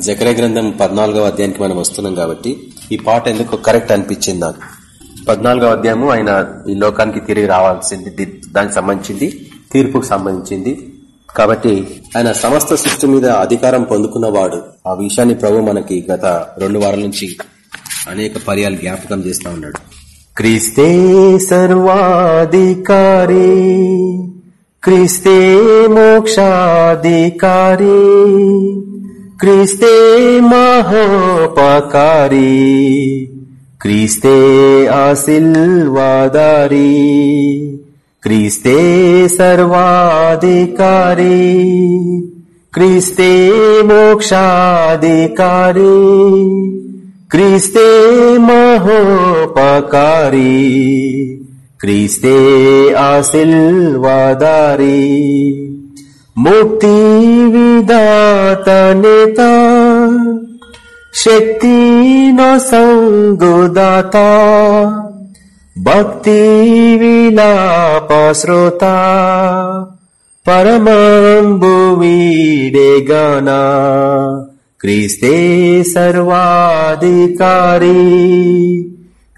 జకరే గ్రంథం పద్నాలుగవ అధ్యాయానికి మనం వస్తున్నాం కాబట్టి ఈ పాట ఎందుకు కరెక్ట్ అనిపించింది నాకు? పద్నాలుగవ అధ్యాయము ఆయన ఈ లోకానికి తిరిగి రావాల్సింది దానికి సంబంధించింది తీర్పుకు సంబంధించింది. కాబట్టి ఆయన సమస్త సృష్టి మీద అధికారం పొందుకున్నవాడు. ఆ విషయాన్ని ప్రభు మనకి గత రెండు వారాల నుంచి అనేక పర్యాలు జ్ఞాపకం చేస్తా ఉన్నాడు. క్రిస్తే సర్వాధికారి క్రిస్తే మోక్షాధికారి क्रिस्ते महोपकारी क्रिस्ते आसी क्रिस्ते सर्वाधिकारी क्रिस्ते मोक्षाधिकारी क्रिस्ते महोपकारी क्रिस्ते आसिल्वादारी मुक्तिविदातनेता शक्ति न सङ्गोदाता भक्ति विनाप श्रोता परमाम्बुवीडे गना क्रिस्ते सर्वाधिकारी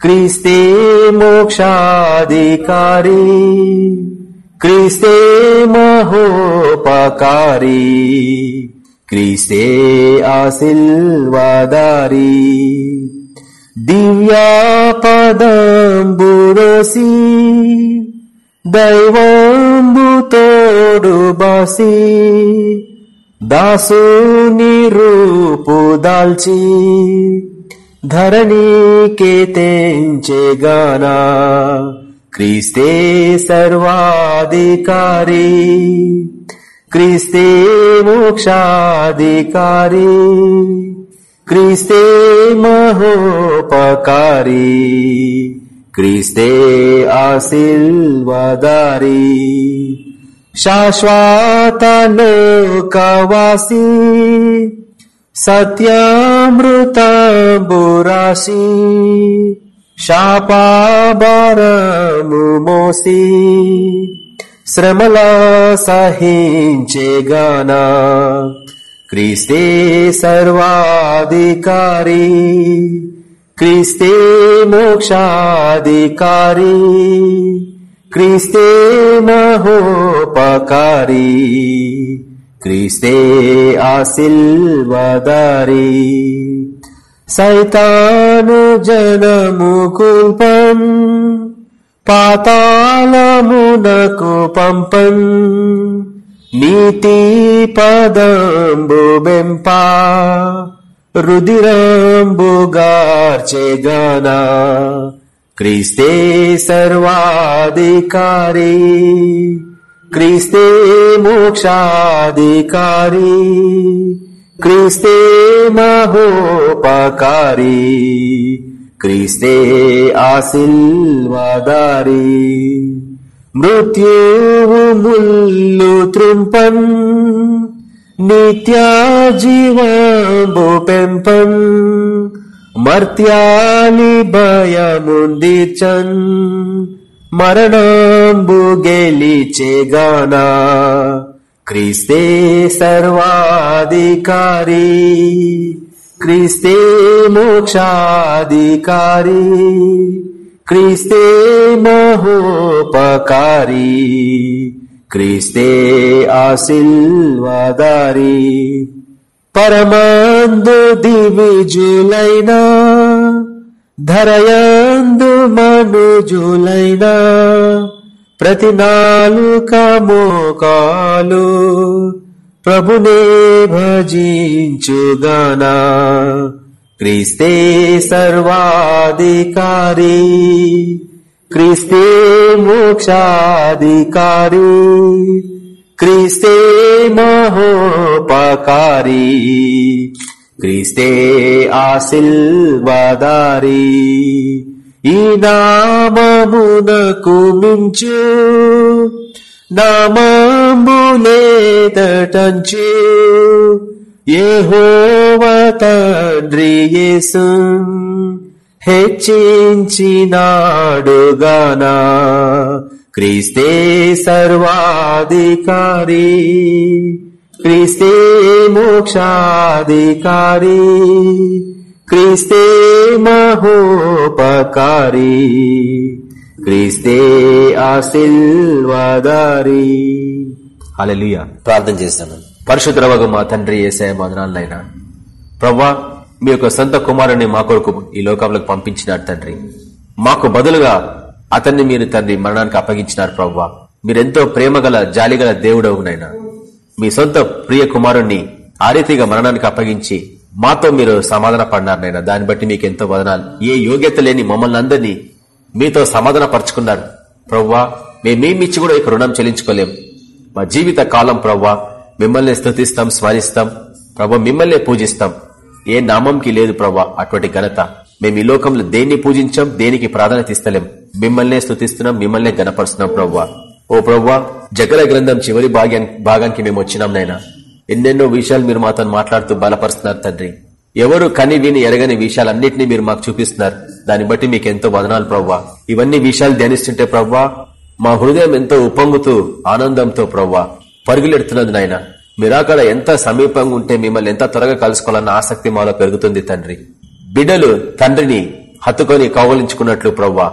क्रिस्ते मोक्षाधिकारी। క్రీస్తే మోక్షాధికారి క్రీస్తే మహోపకారి క్రీస్తే ఆశీర్వాదారి. దివ్యా పదంబురోసి దైవంబు తోడు బాసి దాసుని రూపు దాల్చి ధరణికే తెంచెగానా क्रिस्ते सर्वाधिकारी। क्रिस्ते मोक्षाधिकारी। क्रिस्ते महोपकारी। क्रिस्ते आसीवदारी शाश्वतन कवासी सत्यामृतबुरासी शापाबारोसी श्रमलाहि च गाना। क्रिस्ते सर्वाधिकारी। क्रिस्ते मोक्षाधिकारी। क्रिस्ते नहोपकारी क्रिस्ते आसिल्वदारी సైతాను జనము కుల్పం పాతాళమునకు పంపం. నీతి పదంబు బెంపా రుదిరంబుగార్చెగానా క్రీస్తే సర్వాధికారి క్రీస్తే మోక్షాధికారి. క్రీస్తే మహోపకారి క్రీస్తే ఆశీర్వాదారి మృత్యువు ముల్లు త్రుంపం నిత్య జీవంబు పెంపం మర్త్యాలి భయముందిచన్ మరణంబు గెలిచెగానా क्रिस्ते सर्वाधिकारी क्रिस्ते मोक्षाधिकारी क्रिस्ते महोपकारी क्रिस्ते आशिल्वादारी परमान्दु दिविजुलैना धरयन्दु मनुजुलैना ప్రతి నాలుక మోకాలు ప్రభునే భజించుగానా క్రీస్తే సర్వాధికారి క్రీస్తే మోక్షాధికారి క్రీస్తే మహోపకారి క్రీస్తే ఆశీర్వాదారి ఈ నామమునకు మించు నామంబులేదటంచు యెహోవ తండ్రి యేసు హెచ్చించినాడుగానా. క్రీస్తే సర్వాధికారి క్రీస్తే మోక్షాధికారి. క్రీస్తే మహోపకారి క్రీస్తే ఆశీర్వాదారి. హల్లెలూయా. ప్రార్థన చేస్తాను. పరిశుద్రవగు మా తండ్రి ఏసే మదనాలైనా ప్రవ్వా మీ యొక్క సొంత కుమారుని మా కొరకు ఈ లోకంలోకి పంపించినారు తండ్రి. మాకు బదులుగా అతన్ని మీరు తండ్రి మరణానికి అప్పగించినారు ప్రవ్వా. మీరెంతో ప్రేమగల జాలిగల దేవుడవునైనా మీ సొంత ప్రియ కుమారుణ్ణి ఆ రీతిగా మరణానికి అప్పగించి మాతో మీరు సమాధాన పడినారనైనా దాన్ని బట్టి మీకు ఎంతో వదనాలు. ఏ యోగ్యత లేని మమ్మల్ని అందరినీ మీతో సమాధాన పరుచుకున్నారు. ప్రవ్వా మేమేమిచ్చి కూడా ఇక రుణం చెల్లించుకోలేం. మా జీవిత కాలం ప్రవ్వా మిమ్మల్ని స్థుతిస్తాం స్మరిస్తాం. ప్రభా మిమ్మల్నే పూజిస్తాం. ఏ నామంకి లేదు ప్రవ్వా అటువంటి ఘనత. మేము ఈ లోకంలో దేన్ని పూజించాం దేనికి ప్రాధాన్యత ఇస్తలేం. మిమ్మల్నే స్థుతిస్తున్నాం మిమ్మల్నే గనపరుస్తున్నాం ప్రవ్వా. ఓ ప్రవ్వా జగల గ్రంథం చివరి భాగ్యానికి భాగానికి మేము వచ్చినాం నైనా ఎన్నెన్నో విషయాలు మీరు మాతో మాట్లాడుతూ బలపరుస్తున్నారు తండ్రి. ఎవరు కని విని ఎరగని విషయాలన్నింటినీ మీరు మాకు చూపిస్తున్నారు. దాన్ని బట్టి మీకు ఎంతో వదనాలు ప్రవ్వా. ఇవన్నీ విషయాలు ధ్యానిస్తుంటే ప్రవ్వా మా హృదయం ఎంతో ఉప్పొంగుతూ ఆనందంతో ప్రవ్వా. పరుగులెడుతున్నది నాయన. మీరాకడ ఎంత సమీపంగా ఉంటే మిమ్మల్ని ఎంత త్వరగా కలుసుకోవాలన్న ఆసక్తి మాలో పెరుగుతుంది తండ్రి. బిడ్డలు తండ్రిని హత్తుకొని కౌగలించుకున్నట్లు ప్రవ్వా.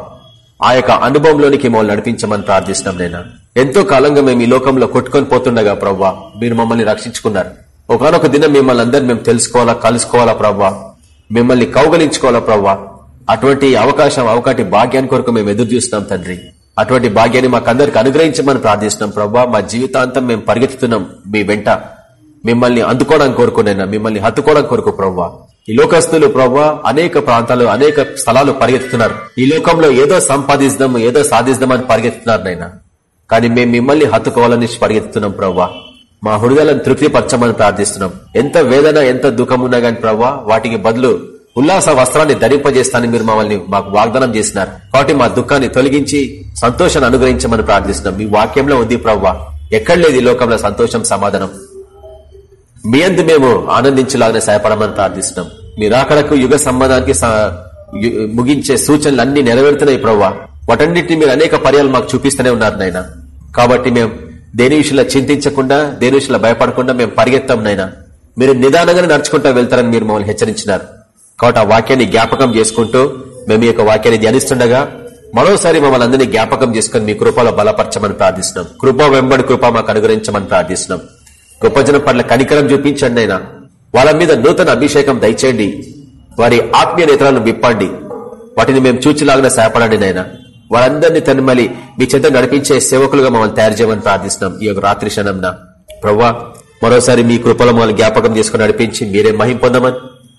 ఆ యొక్క అనుభవంలోనికి మమ్మల్ని నడిపించమని ప్రార్థిస్తున్నాం నేను ఎంతో కాలంగా మేము ఈ లోకంలో కొట్టుకొని పోతుండగా ప్రవ్వా మీరు మమ్మల్ని రక్షించుకున్నారు. ఒకనొక దినం మిమ్మల్ని అందరు మేము తెలుసుకోవాలా కలుసుకోవాలా ప్రవ్వా? మిమ్మల్ని కౌగలించుకోవాలా ప్రవ్వా? అటువంటి అవకాశం అవకాటి భాగ్యాన్ని కొరకు మేము ఎదురు చూస్తున్నాం తండ్రి. అటువంటి భాగ్యాన్ని మాకందరికి అనుగ్రహించమని ప్రార్థిస్తున్నాం ప్రవ్వా. మా జీవితాంతం మేము పరిగెత్తుతున్నాం మీ వెంట. మిమ్మల్ని అందుకోవడానికి కోరుకునైనా మిమ్మల్ని హత్తుకోవడం కొరకు ప్రవ్వా. ఈ లోకస్తులు ప్రవ్వా అనేక ప్రాంతాలు అనేక స్థలాలు పరిగెత్తుతున్నారు. ఈ లోకంలో ఏదో సంపాదిస్తాం ఏదో సాధిస్తామని పరిగెత్తున్నారు నైనా. కానీ మేము మిమ్మల్ని హత్తుకోవాలని పరిగెత్తుతున్నాం ప్రవ్వా. మా హృదయాలను తృప్తిపరచమని ప్రార్థిస్తున్నాం. ఎంత వేదన ఎంత దుఃఖం ఉన్నా గాని ప్రవ్వా వాటికి బదులు ఉల్లాస వస్త్రాన్ని ధరింపజేస్తానని మీరు మమ్మల్ని మాకు వాగ్దానం చేసినారు. కాబట్టి మా దుఃఖాన్ని తొలగించి సంతోషాన్ని అనుగ్రహించమని ప్రార్థిస్తున్నాం. మీ వాక్యంలో ఉంది ప్రవ్వా. ఎక్కడ లేదు ఈ లోకంలో సంతోషం సమాధానం. మీ అందు మేము ఆనందించలాగానే సహాయపడమని ప్రార్థిస్తున్నాం. మీరు అక్కడకు యుగ సంబంధానికి ముగించే సూచనలు అన్ని నెరవేరుతున్నాయి ప్రవ్వా. వాటన్నిటిని మీరు అనేక పర్యాలు మాకు చూపిస్తూనే ఉన్నారు నాయన. కాబట్టి మేము దేని విషయంలో చింతించకుండా దేని విషయంలో భయపడకుండా మేము పరిగెత్తాం నైనా మీరు నిదానంగానే నడుచుకుంటూ వెళ్తారని మీరు మమ్మల్ని హెచ్చరించినారు. కాబట్టి ఆ వాక్యాన్ని జ్ఞాపకం చేసుకుంటూ మేము ఈ యొక్క వాక్యాన్ని ధ్యానిస్తుండగా మరోసారి మమ్మల్ని అందరినీ జ్ఞాపకం చేసుకుని మీ కృపలో బలపరచమని ప్రార్థిస్తున్నాం. కృప వెంబడి కృప మాకు అనుగ్రహించమని ప్రార్థిస్తున్నాం. గొప్ప జనం పట్ల కనికరం చూపించండి అయినా వాళ్ళ మీద నూతన అభిషేకం దయచేయండి. వారి ఆత్మీయ నేత్రాలను విప్పండి. వాటిని మేము చూచిలాగిన సహాయపడండి నైనా వారందరినీ తను మళ్ళీ మీ చెంత నడిపించే సేవకులుగా మమ్మల్ని తయారు చేయమని ప్రార్థిస్తున్నాం. ఈ యొక్క రాత్రి క్షణంన. ప్రవ్వా మరోసారి మీ కృపలో మమ్మల్ని జ్ఞాపకం చేసుకుని నడిపించి మీరే మహిం పొందమని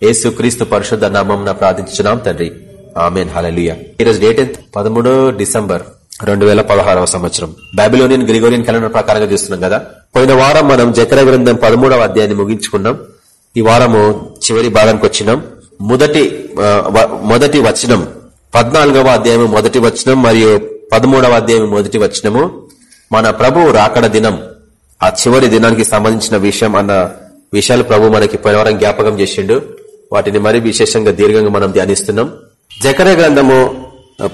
యేసు క్రీస్తు పరిశుద్ధ నామం ప్రార్థించున్నాం తండ్రి. ఆమెన్. హలలియ ఈరోజు డేట్ ఎంత? పదమూడు డిసెంబర్ రెండు వేల పదహారవ సంవత్సరం. బాబిలోనియన్ గ్రిగోరియన్ క్యాలెండర్ ప్రకారంగా చూస్తున్నాం కదా? పోయిన వారం మనం జకర గ్రంథం పదమూడవ అధ్యాయాన్ని ముగించుకున్నాం. ఈ వారము చివరి భాగానికి వచ్చినాం. మొదటి మొదటి వచనం పద్నాలుగవ అధ్యాయం మొదటి వచనం మరియు పదమూడవ అధ్యాయం మొదటి వచనము. మన ప్రభు రాకడ దినం ఆ చివరి దినానికి సంబంధించిన విషయం అన్న విషయాలు ప్రభు మనకి పోయినవరం జ్ఞాపకం చేసిండు. వాటిని మరి విశేషంగా దీర్ఘంగా మనం ధ్యానిస్తున్నాం. జకర గ్రంథము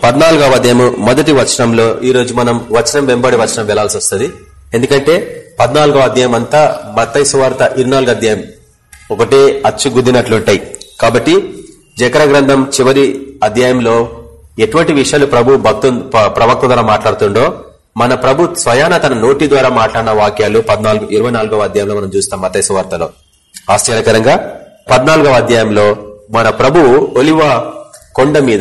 పద్నాలుగవ అధ్యాయము మొదటి వచనంలో ఈ రోజు మనం వచనం వెంబడి వచనం వెళ్ళాల్సి వస్తుంది. ఎందుకంటే పద్నాలుగో అధ్యాయం అంతా మత్తైసు వార్త ఇరునాలుగు అధ్యాయం ఒకటే అచ్చు గుద్దినట్లుంటాయి కాబట్టి జకర గ్రంథం చివరి అధ్యాయంలో ఎటువంటి విషయాలు ప్రభు భక్తు ప్రవక్త ద్వారా మాట్లాడుతుండో మన ప్రభు స్వయాన తన నోటి ద్వారా మాట్లాడిన వాక్యాలు పద్నాలుగు ఇరవై నాలుగవ అధ్యాయంలో మనం చూస్తాం మతేశ్వ వార్తలో. ఆశ్చర్యకరంగా పద్నాలుగవ అధ్యాయంలో మన ప్రభు ఒలివ కొండ మీద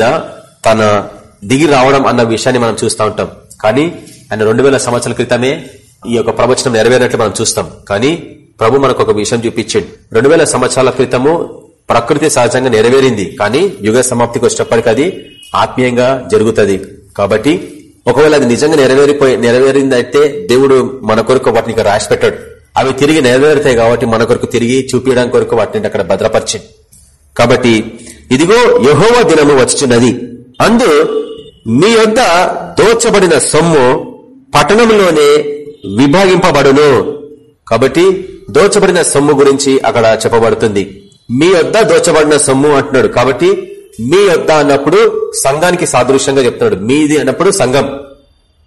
తన దిగి రావడం అన్న విషయాన్ని మనం చూస్తూ ఉంటాం. కానీ ఆయన రెండు సంవత్సరాల క్రితమే ఈ యొక్క ప్రవచనం నెరవేరినట్లు మనం చూస్తాం. కానీ ప్రభు మనకు ఒక విషయం చూపించాడు. రెండు సంవత్సరాల క్రితము ప్రకృతి సహజంగా నెరవేరింది. కానీ యుగ సమాప్తికి వచ్చినప్పటికీ అది ఆత్మీయంగా జరుగుతుంది. కాబట్టి ఒకవేళ అది నిజంగా నెరవేరిపోయి నెరవేరిందైతే దేవుడు మన కొరకు వాటిని రాసి పెట్టాడు అవి తిరిగి నెరవేరుతాయి కాబట్టి మన కొరకు తిరిగి చూపించడానికి కొరకు వాటిని అక్కడ భద్రపరిచింది కాబట్టి ఇదిగో యహోవ దినము వచ్చుచున్నది. అందు మీ యొద్ద దోచబడిన సొమ్ము పట్టణంలోనే విభాగింపబడును. కాబట్టి దోచబడిన సొమ్ము గురించి అక్కడ చెప్పబడుతుంది. మీ వద్ద దోచబడిన సొమ్ము అంటున్నాడు. కాబట్టి మీ యొద్ద అన్నప్పుడు సంఘానికి సాదృశ్యంగా చెప్తున్నాడు. మీది అన్నప్పుడు సంఘం.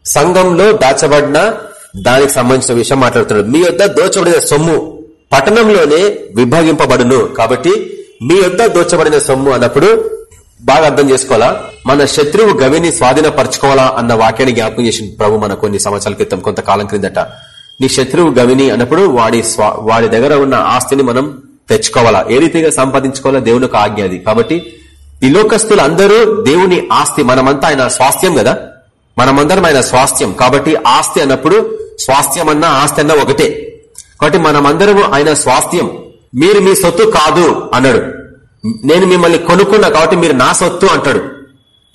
సంఘంలో దాచబడిన దానికి సంబంధించిన విషయం మాట్లాడుతున్నాడు. మీ యొద్ద దోచబడిన సొమ్ము పట్టణంలోనే విభాగింపబడును. కాబట్టి మీ యొద్ద దోచబడిన సొమ్ము అన్నప్పుడు బాగా అర్థం చేసుకోవాలా? మన శత్రువు గవిని స్వాధీనపరచుకోవాలా అన్న వాక్యాన్ని జ్ఞాపకం చేసిన ప్రభు మన కొన్ని సంవత్సరాల క్రితం కొంతకాలం క్రిందట. నీ శత్రువు గవిని అన్నప్పుడు వాడి స్వా- వాడి దగ్గర ఉన్న ఆస్తిని మనం తెచ్చుకోవాలా? ఏ రీతిగా సంపాదించుకోవాలా? దేవుని ఒక ఆజ్ఞ అది. కాబట్టి ఈ లోకస్తులు అందరూ దేవుని ఆస్తి మనమంతా ఆయన స్వాస్థ్యం కదా? మనమందరం ఆయన స్వాస్థ్యం. కాబట్టి ఆస్తి అన్నప్పుడు స్వాస్థ్యం అన్నా ఆస్తి అన్నా ఒకటే. కాబట్టి మనమందరము ఆయన స్వాస్థ్యం. మీరు మీ సొత్తు కాదు అన్నాడు. నేను మిమ్మల్ని కొనుక్కున్నా కాబట్టి మీరు నా సొత్తు అంటాడు.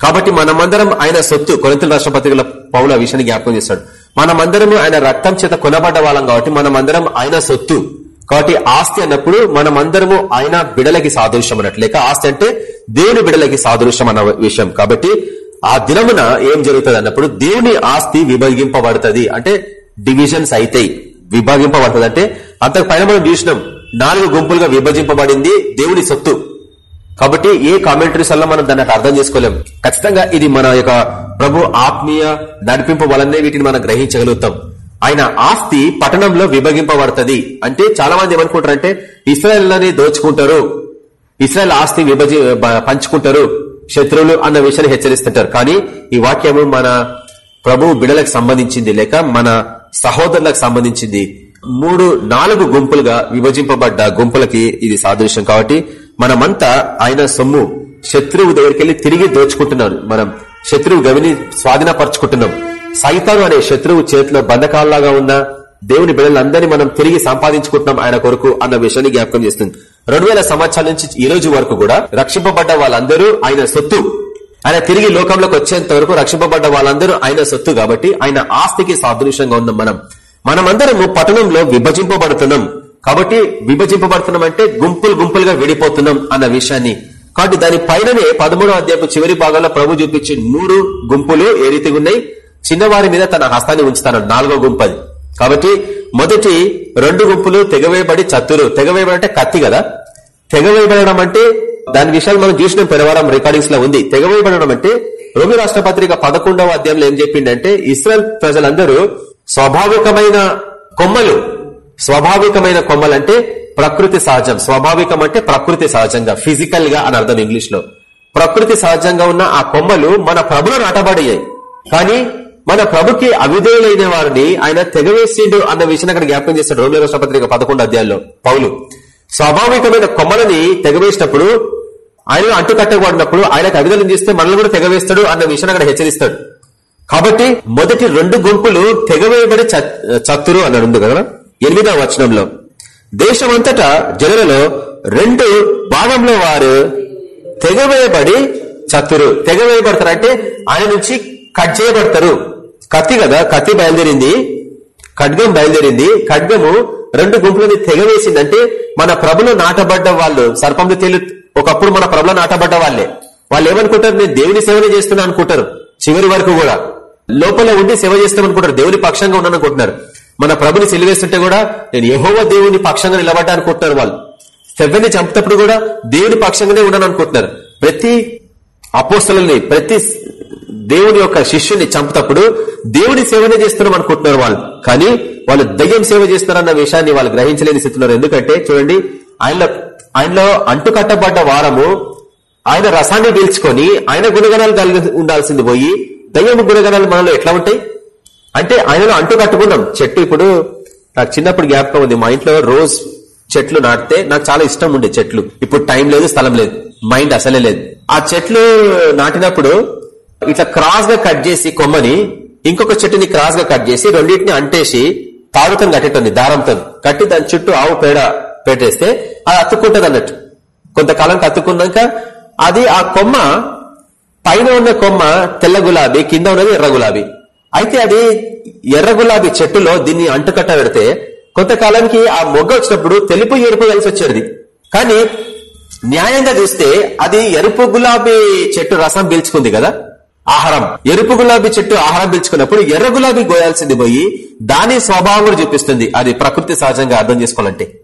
కాబట్టి మనమందరం ఆయన సొత్తు కొరింతల రాష్ట్రపతిగల పౌల విషయాన్ని జ్ఞాపకం చేస్తాడు. మనమందరము ఆయన రక్తం చేత కొనబడ్డ వాళ్ళం కాబట్టి మనమందరం ఆయన సొత్తు. కాబట్టి ఆస్తి అన్నప్పుడు మనం అందరము ఆయన బిడలకి సాదృశ్యం అన్నట్టు. లేక ఆస్తి అంటే దేవుని బిడలకి సాదృశ్యం అన్న విషయం. కాబట్టి ఆ దినమున ఏం జరుగుతుంది అన్నప్పుడు దేవుని ఆస్తి విభజింపబడుతుంది. అంటే డివిజన్స్ అయితాయి. విభాగింపబడుతుంది అంటే అంతకు పైన మనం చూసినాం నాలుగు గుంపులుగా విభజింపబడింది దేవుని సొత్తు. కాబట్టి ఏ కామెంటరీస్ వల్ల మనం దాన్ని అర్థం చేసుకోలేం. ఖచ్చితంగా ఇది మన యొక్క ప్రభు ఆత్మీయ నడిపింపు వలనే వీటిని మనం గ్రహించగలుగుతాం. ఆయన ఆస్తి పట్టణంలో విభజింపబడుతుంది. అంటే చాలా మంది ఏమనుకుంటారంటే ఇస్రాయల్లోనే దోచుకుంటారు. ఇస్రాయల్ ఆస్తి విభజి పంచుకుంటారు. శత్రువులు అన్న విషయాన్ని హెచ్చరిస్తుంటారు. కానీ ఈ వాక్యము మన ప్రభు బిడలకు సంబంధించింది లేక మన సహోదరులకు సంబంధించింది. మూడు నాలుగు గుంపులుగా విభజింపబడ్డ గుంపులకి ఇది సాదృశ్యం కాబట్టి మనమంతా ఆయన సొమ్ము శత్రువు దగ్గరికి వెళ్ళి తిరిగి దోచుకుంటున్నాం. మనం శత్రువు గవిని స్వాధీనపరచుకుంటున్నాం. సైతాను అనే శత్రువు చేతిలో బంధకాల్లాగా ఉన్న దేవుని బిడ్డలందరినీ మనం తిరిగి సంపాదించుకుంటున్నాం ఆయన కొరకు అన్న విషయాన్ని జ్ఞాపకం చేస్తుంది. రెండు వేల సంవత్సరాల నుంచి ఈ రోజు వరకు కూడా రక్షింపబడ్డ వాళ్ళందరూ ఆయన సొత్తు. ఆయన తిరిగి లోకంలోకి వచ్చేంత వరకు రక్షింపబడ్డ వాళ్ళందరూ ఆయన సొత్తు కాబట్టి ఆయన ఆస్తికి సాదృశ్యంగా ఉన్నాం మనం. మనమందరము పట్టణంలో విభజింపబడుతున్నాం. కాబట్టి విభజింపబడుతున్నాం అంటే గుంపులు గుంపులుగా విడిపోతున్నాం అన్న విషయాన్ని. కాబట్టి దాని పైననే పదమూడో అధ్యాయపు చివరి భాగంలో ప్రభు చూపించి మూడు గుంపులు ఏ రీతిగా ఉన్నాయి? చిన్నవారి మీద తన హస్తాన్ని ఉంచుతాను. నాలుగో గుంపది కాబట్టి మొదటి రెండు గుంపులు తెగవేయబడి చత్తురు తెగవేయబడి అంటే కత్తి కదా? తెగవేయబడడం అంటే దాని విషయాలు మనం చూసిన పెరవారం రికార్డింగ్స్లో ఉంది. తెగవేయబడడం అంటే రోమి రాష్ట్రపత్రిక పదకొండవ అధ్యాయంలో ఏం చెప్పిండంటే ఇస్రాయల్ ప్రజలందరూ స్వాభావికమైన కొమ్మలు. స్వాభావికమైన కొమ్మలు అంటే ప్రకృతి సహజం. స్వాభావికం అంటే ప్రకృతి సహజంగా ఫిజికల్గా అని అర్థం ఇంగ్లీష్లో ప్రకృతి సహజంగా ఉన్న ఆ కొమ్మలు మన ప్రభులు నాటబడియాయి కానీ మన ప్రభుకి అవిధేయులైన వారిని ఆయన తెగవేసిండు అన్న విషయాన్ని అక్కడ జ్ఞాపకం చేస్తాడు. రోమిల రాష్ట్రపత్రిక పదకొండు అధ్యాయంలో. పౌలు స్వాభావికమైన కొమ్మలని తెగవేసినప్పుడు ఆయన అంటు కట్టబడినప్పుడు ఆయనకు అవిధులను చేస్తే మనల్ని కూడా తెగవేస్తాడు అన్న విషయాన్ని అక్కడ హెచ్చరిస్తాడు. కాబట్టి మొదటి రెండు గుంపులు తెగవేయబడి చత్తురు అన్నాడు. ఉంది కదా? ఎనిమిదవ వచనంలో. దేశమంతటా జనులలో రెండు భాగంలో వారు తెగవేయబడి చత్తురు. తెగవేయబడతారు అంటే ఆయన నుంచి కట్ చేయబడతారు. కత్తి కదా కత్తి బయలుదేరింది ఖడ్గం బయలుదేరింది. ఖడ్గము రెండు గుంపులని తెగవేసింది అంటే మన ప్రభులు నాటబడ్డ వాళ్ళు సర్పంలో తేలి ఒకప్పుడు మన ప్రభుల నాటబడ్డ వాళ్ళే. వాళ్ళు ఏమనుకుంటారు? నేను దేవుని సేవనే చేస్తున్నా అనుకుంటారు చివరి వరకు కూడా. లోపల ఉండి సేవ చేస్తామనుకుంటారు దేవుని పక్షంగా ఉన్నాను మన ప్రభుని సిలివేస్తుంటే కూడా నేను యహోవ దేవుని పక్షంగా నిలబడ్డా అనుకుంటున్నారు వాళ్ళు. సెవ్వని చంపుతప్పుడు కూడా దేవుని పక్షంగానే ఉన్నాను అనుకుంటున్నారు. ప్రతి అపోస్తలని ప్రతి దేవుని యొక్క శిష్యుని చంపుతప్పుడు దేవుని సేవనే చేస్తున్నాం అనుకుంటున్నారు వాళ్ళు. కానీ వాళ్ళు దయ్యం సేవ చేస్తున్నారన్న విషయాన్ని వాళ్ళు గ్రహించలేని స్థితిలో ఎందుకంటే చూడండి ఆయనలో ఆయనలో అంటుకట్టబడ్డ వారము ఆయన రసాన్ని పీల్చుకొని ఆయన గుణగణాలు కలిగి ఉండాల్సింది పోయి దయ్యం గుణగణాలు మనలో ఎట్లా ఉంటాయి? అంటే ఆయనలో అంటు కట్టుకున్నాం చెట్టు ఇప్పుడు నాకు చిన్నప్పుడు జ్ఞాపకం ఉంది. మా ఇంట్లో రోజ్ చెట్లు నాటితే నాకు చాలా ఇష్టం ఉండే చెట్లు. ఇప్పుడు టైం లేదు స్థలం లేదు. మైండ్ అసలే లేదు. ఆ చెట్లు నాటినప్పుడు ఇట్లా క్రాస్గా కట్ చేసి కొమ్మని ఇంకొక చెట్టుని క్రాస్గా కట్ చేసి రెండింటిని అంటేసి తాగుతం కట్టేటోంది దారంతో. కట్టి దాని చుట్టూ ఆవు పేడ పెట్టేస్తే అది అతుక్కుంటది అన్నట్టు. కొంతకాలం అతుక్కున్నాక అది ఆ కొమ్మ పైన ఉన్న కొమ్మ తెల్ల గులాబీ కింద ఉన్నది ఎర్ర గులాబీ. అయితే అది ఎర్ర గులాబీ చెట్టులో దీన్ని అంటుకట్ట పెడితే కొంతకాలానికి ఆ మొగ్గ వచ్చినప్పుడు తెలుపు ఎరుపు కలిసి వచ్చేది. కానీ న్యాయంగా చూస్తే అది ఎరుపు గులాబీ చెట్టు రసం పీల్చుకుంది కదా. ఆహారం. ఎరుపు గులాబీ చెట్టు ఆహారం పిలుచుకున్నప్పుడు ఎర్ర గులాబీ గోయాల్సింది పోయి దాని స్వభావం కూడా చూపిస్తుంది. అది ప్రకృతి సహజంగా అర్థం చేసుకోవాలంటే.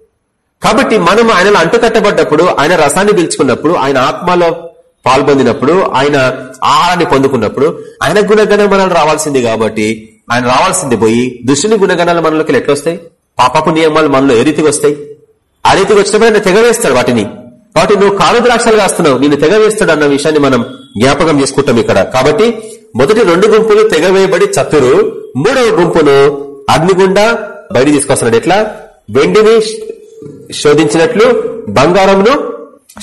కాబట్టి మనం ఆయనలో అంటుకట్టబడ్డప్పుడు ఆయన రసాన్ని పీల్చుకున్నప్పుడు ఆయన ఆత్మలో పాల్పొందినప్పుడు ఆయన ఆహారాన్ని పొందుకున్నప్పుడు ఆయన గుణగణం మనల్ని రావాల్సింది కాబట్టి ఆయన రావాల్సింది పోయి దుష్టుని గుణగణాలు మనలోకి ఎట్లొస్తాయి పాపపు నియమాలు మనలో ఏ రీతికి వస్తాయి? ఆ రీతికి వచ్చినప్పుడు ఆయన తెగవేస్తాడు వాటిని. కాబట్టి నువ్వు కాలు ద్రాక్షలు కాస్తున్నావు నేను తెగవేస్తాడు అన్న విషయాన్ని మనం జ్ఞాపకం చేసుకుంటాం ఇక్కడ. కాబట్టి మొదటి రెండు గుంపులు తెగవేయబడి చతురు మూడవ గుంపును అగ్నిగుండా బయట తీసుకొస్తున్నాడు. ఎట్లా? వెండిని శోధించినట్లు బంగారంను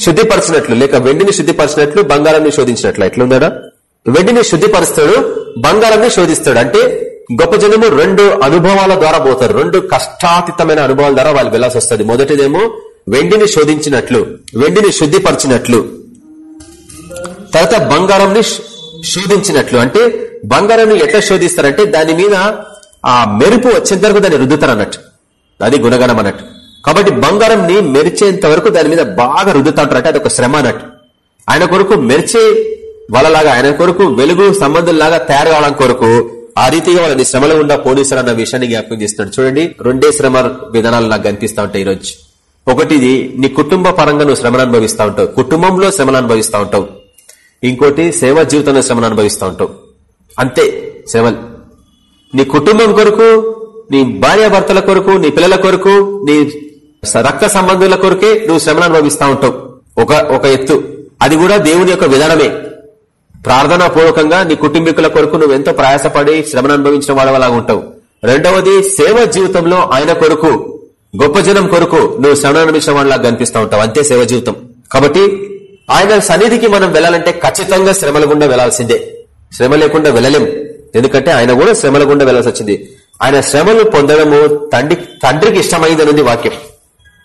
శుద్ధిపరచినట్లు లేక వెండిని శుద్ధిపరచినట్లు బంగారాన్ని శోధించినట్లు. ఎట్లున్నాడా వెండిని శుద్ధిపరుస్తాడు బంగారాన్ని శోధిస్తాడు. అంటే గొప్ప జనము రెండు అనుభవాల ద్వారా పోతారు. రెండు కష్టాతీతమైన అనుభవాల ద్వారా వాళ్ళు వెళ్ళాల్సి వస్తుంది. మొదటిదేమో వెండిని శోధించినట్లు వెండిని శుద్ధిపరిచినట్లు. తర్వాత బంగారంని శోధించినట్లు. అంటే బంగారాన్ని ఎట్లా శోధిస్తారంటే దాని మీద ఆ మెరుపు వచ్చేంత వరకు దాన్ని రుద్దుతారు అన్నట్టు. అది గుణగణం అన్నట్టు. కాబట్టి బంగారం ని మెరిచేంత వరకు దాని మీద బాగా రుద్దుతాంటారంటే అది ఒక శ్రమ అన్నట్టు. ఆయన కొరకు మెరిచే వాళ్ళలాగా ఆయన కొరకు వెలుగు సంబంధుల్లాగా తయారు కావడం కొరకు ఆ రీతిగా వాళ్ళని శ్రమలో ఉండా పోలీసులు అన్న విషయాన్ని జ్ఞాపకం చేస్తున్నాడు. చూడండి రెండే శ్రమ విధానాలు నాకు కనిపిస్తా ఉంటాయి ఈరోజు. ఒకటిది నీ కుటుంబ పరంగా నువ్వు శ్రమను అనుభవిస్తా ఉంటావు. కుటుంబంలో శ్రమను అనుభవిస్తా ఉంటావు. ఇంకోటి సేవా జీవితంలో శ్రమను అనుభవిస్తా ఉంటావు అంతే సేవలు. నీ కుటుంబం కొరకు నీ భార్యాభర్తల కొరకు నీ పిల్లల కొరకు నీ రక్త సంబంధుల కొరకే నువ్వు శ్రమను అనుభవిస్తా ఉంటావు ఒక ఒక ఎత్తు. అది కూడా దేవుని యొక్క విధానమే. ప్రార్థనా పూర్వకంగా నీ కుటుంబీకుల కొరకు నువ్వు ఎంతో ప్రయాసపడి శ్రమను అనుభవించిన వాడవలాగా ఉంటావు. రెండవది సేవ జీవితంలో ఆయన కొరకు గొప్ప జనం కొరకు నువ్వు శ్రమను అనుభవించిన వాళ్ళలాగా కనిపిస్తా ఉంటావు. అంతే సేవ జీవితం. కాబట్టి ఆయన సన్నిధికి మనం వెళ్ళాలంటే ఖచ్చితంగా శ్రమల గుండా వెళ్ళాల్సిందే శ్రమ లేకుండా వెళ్ళలేం. ఎందుకంటే ఆయన కూడా శ్రమల గుండా వెళ్ళాల్సి వచ్చింది. ఆయన శ్రమలు పొందడము తండ్రి తండ్రికి ఇష్టమైందనుంది వాక్యం.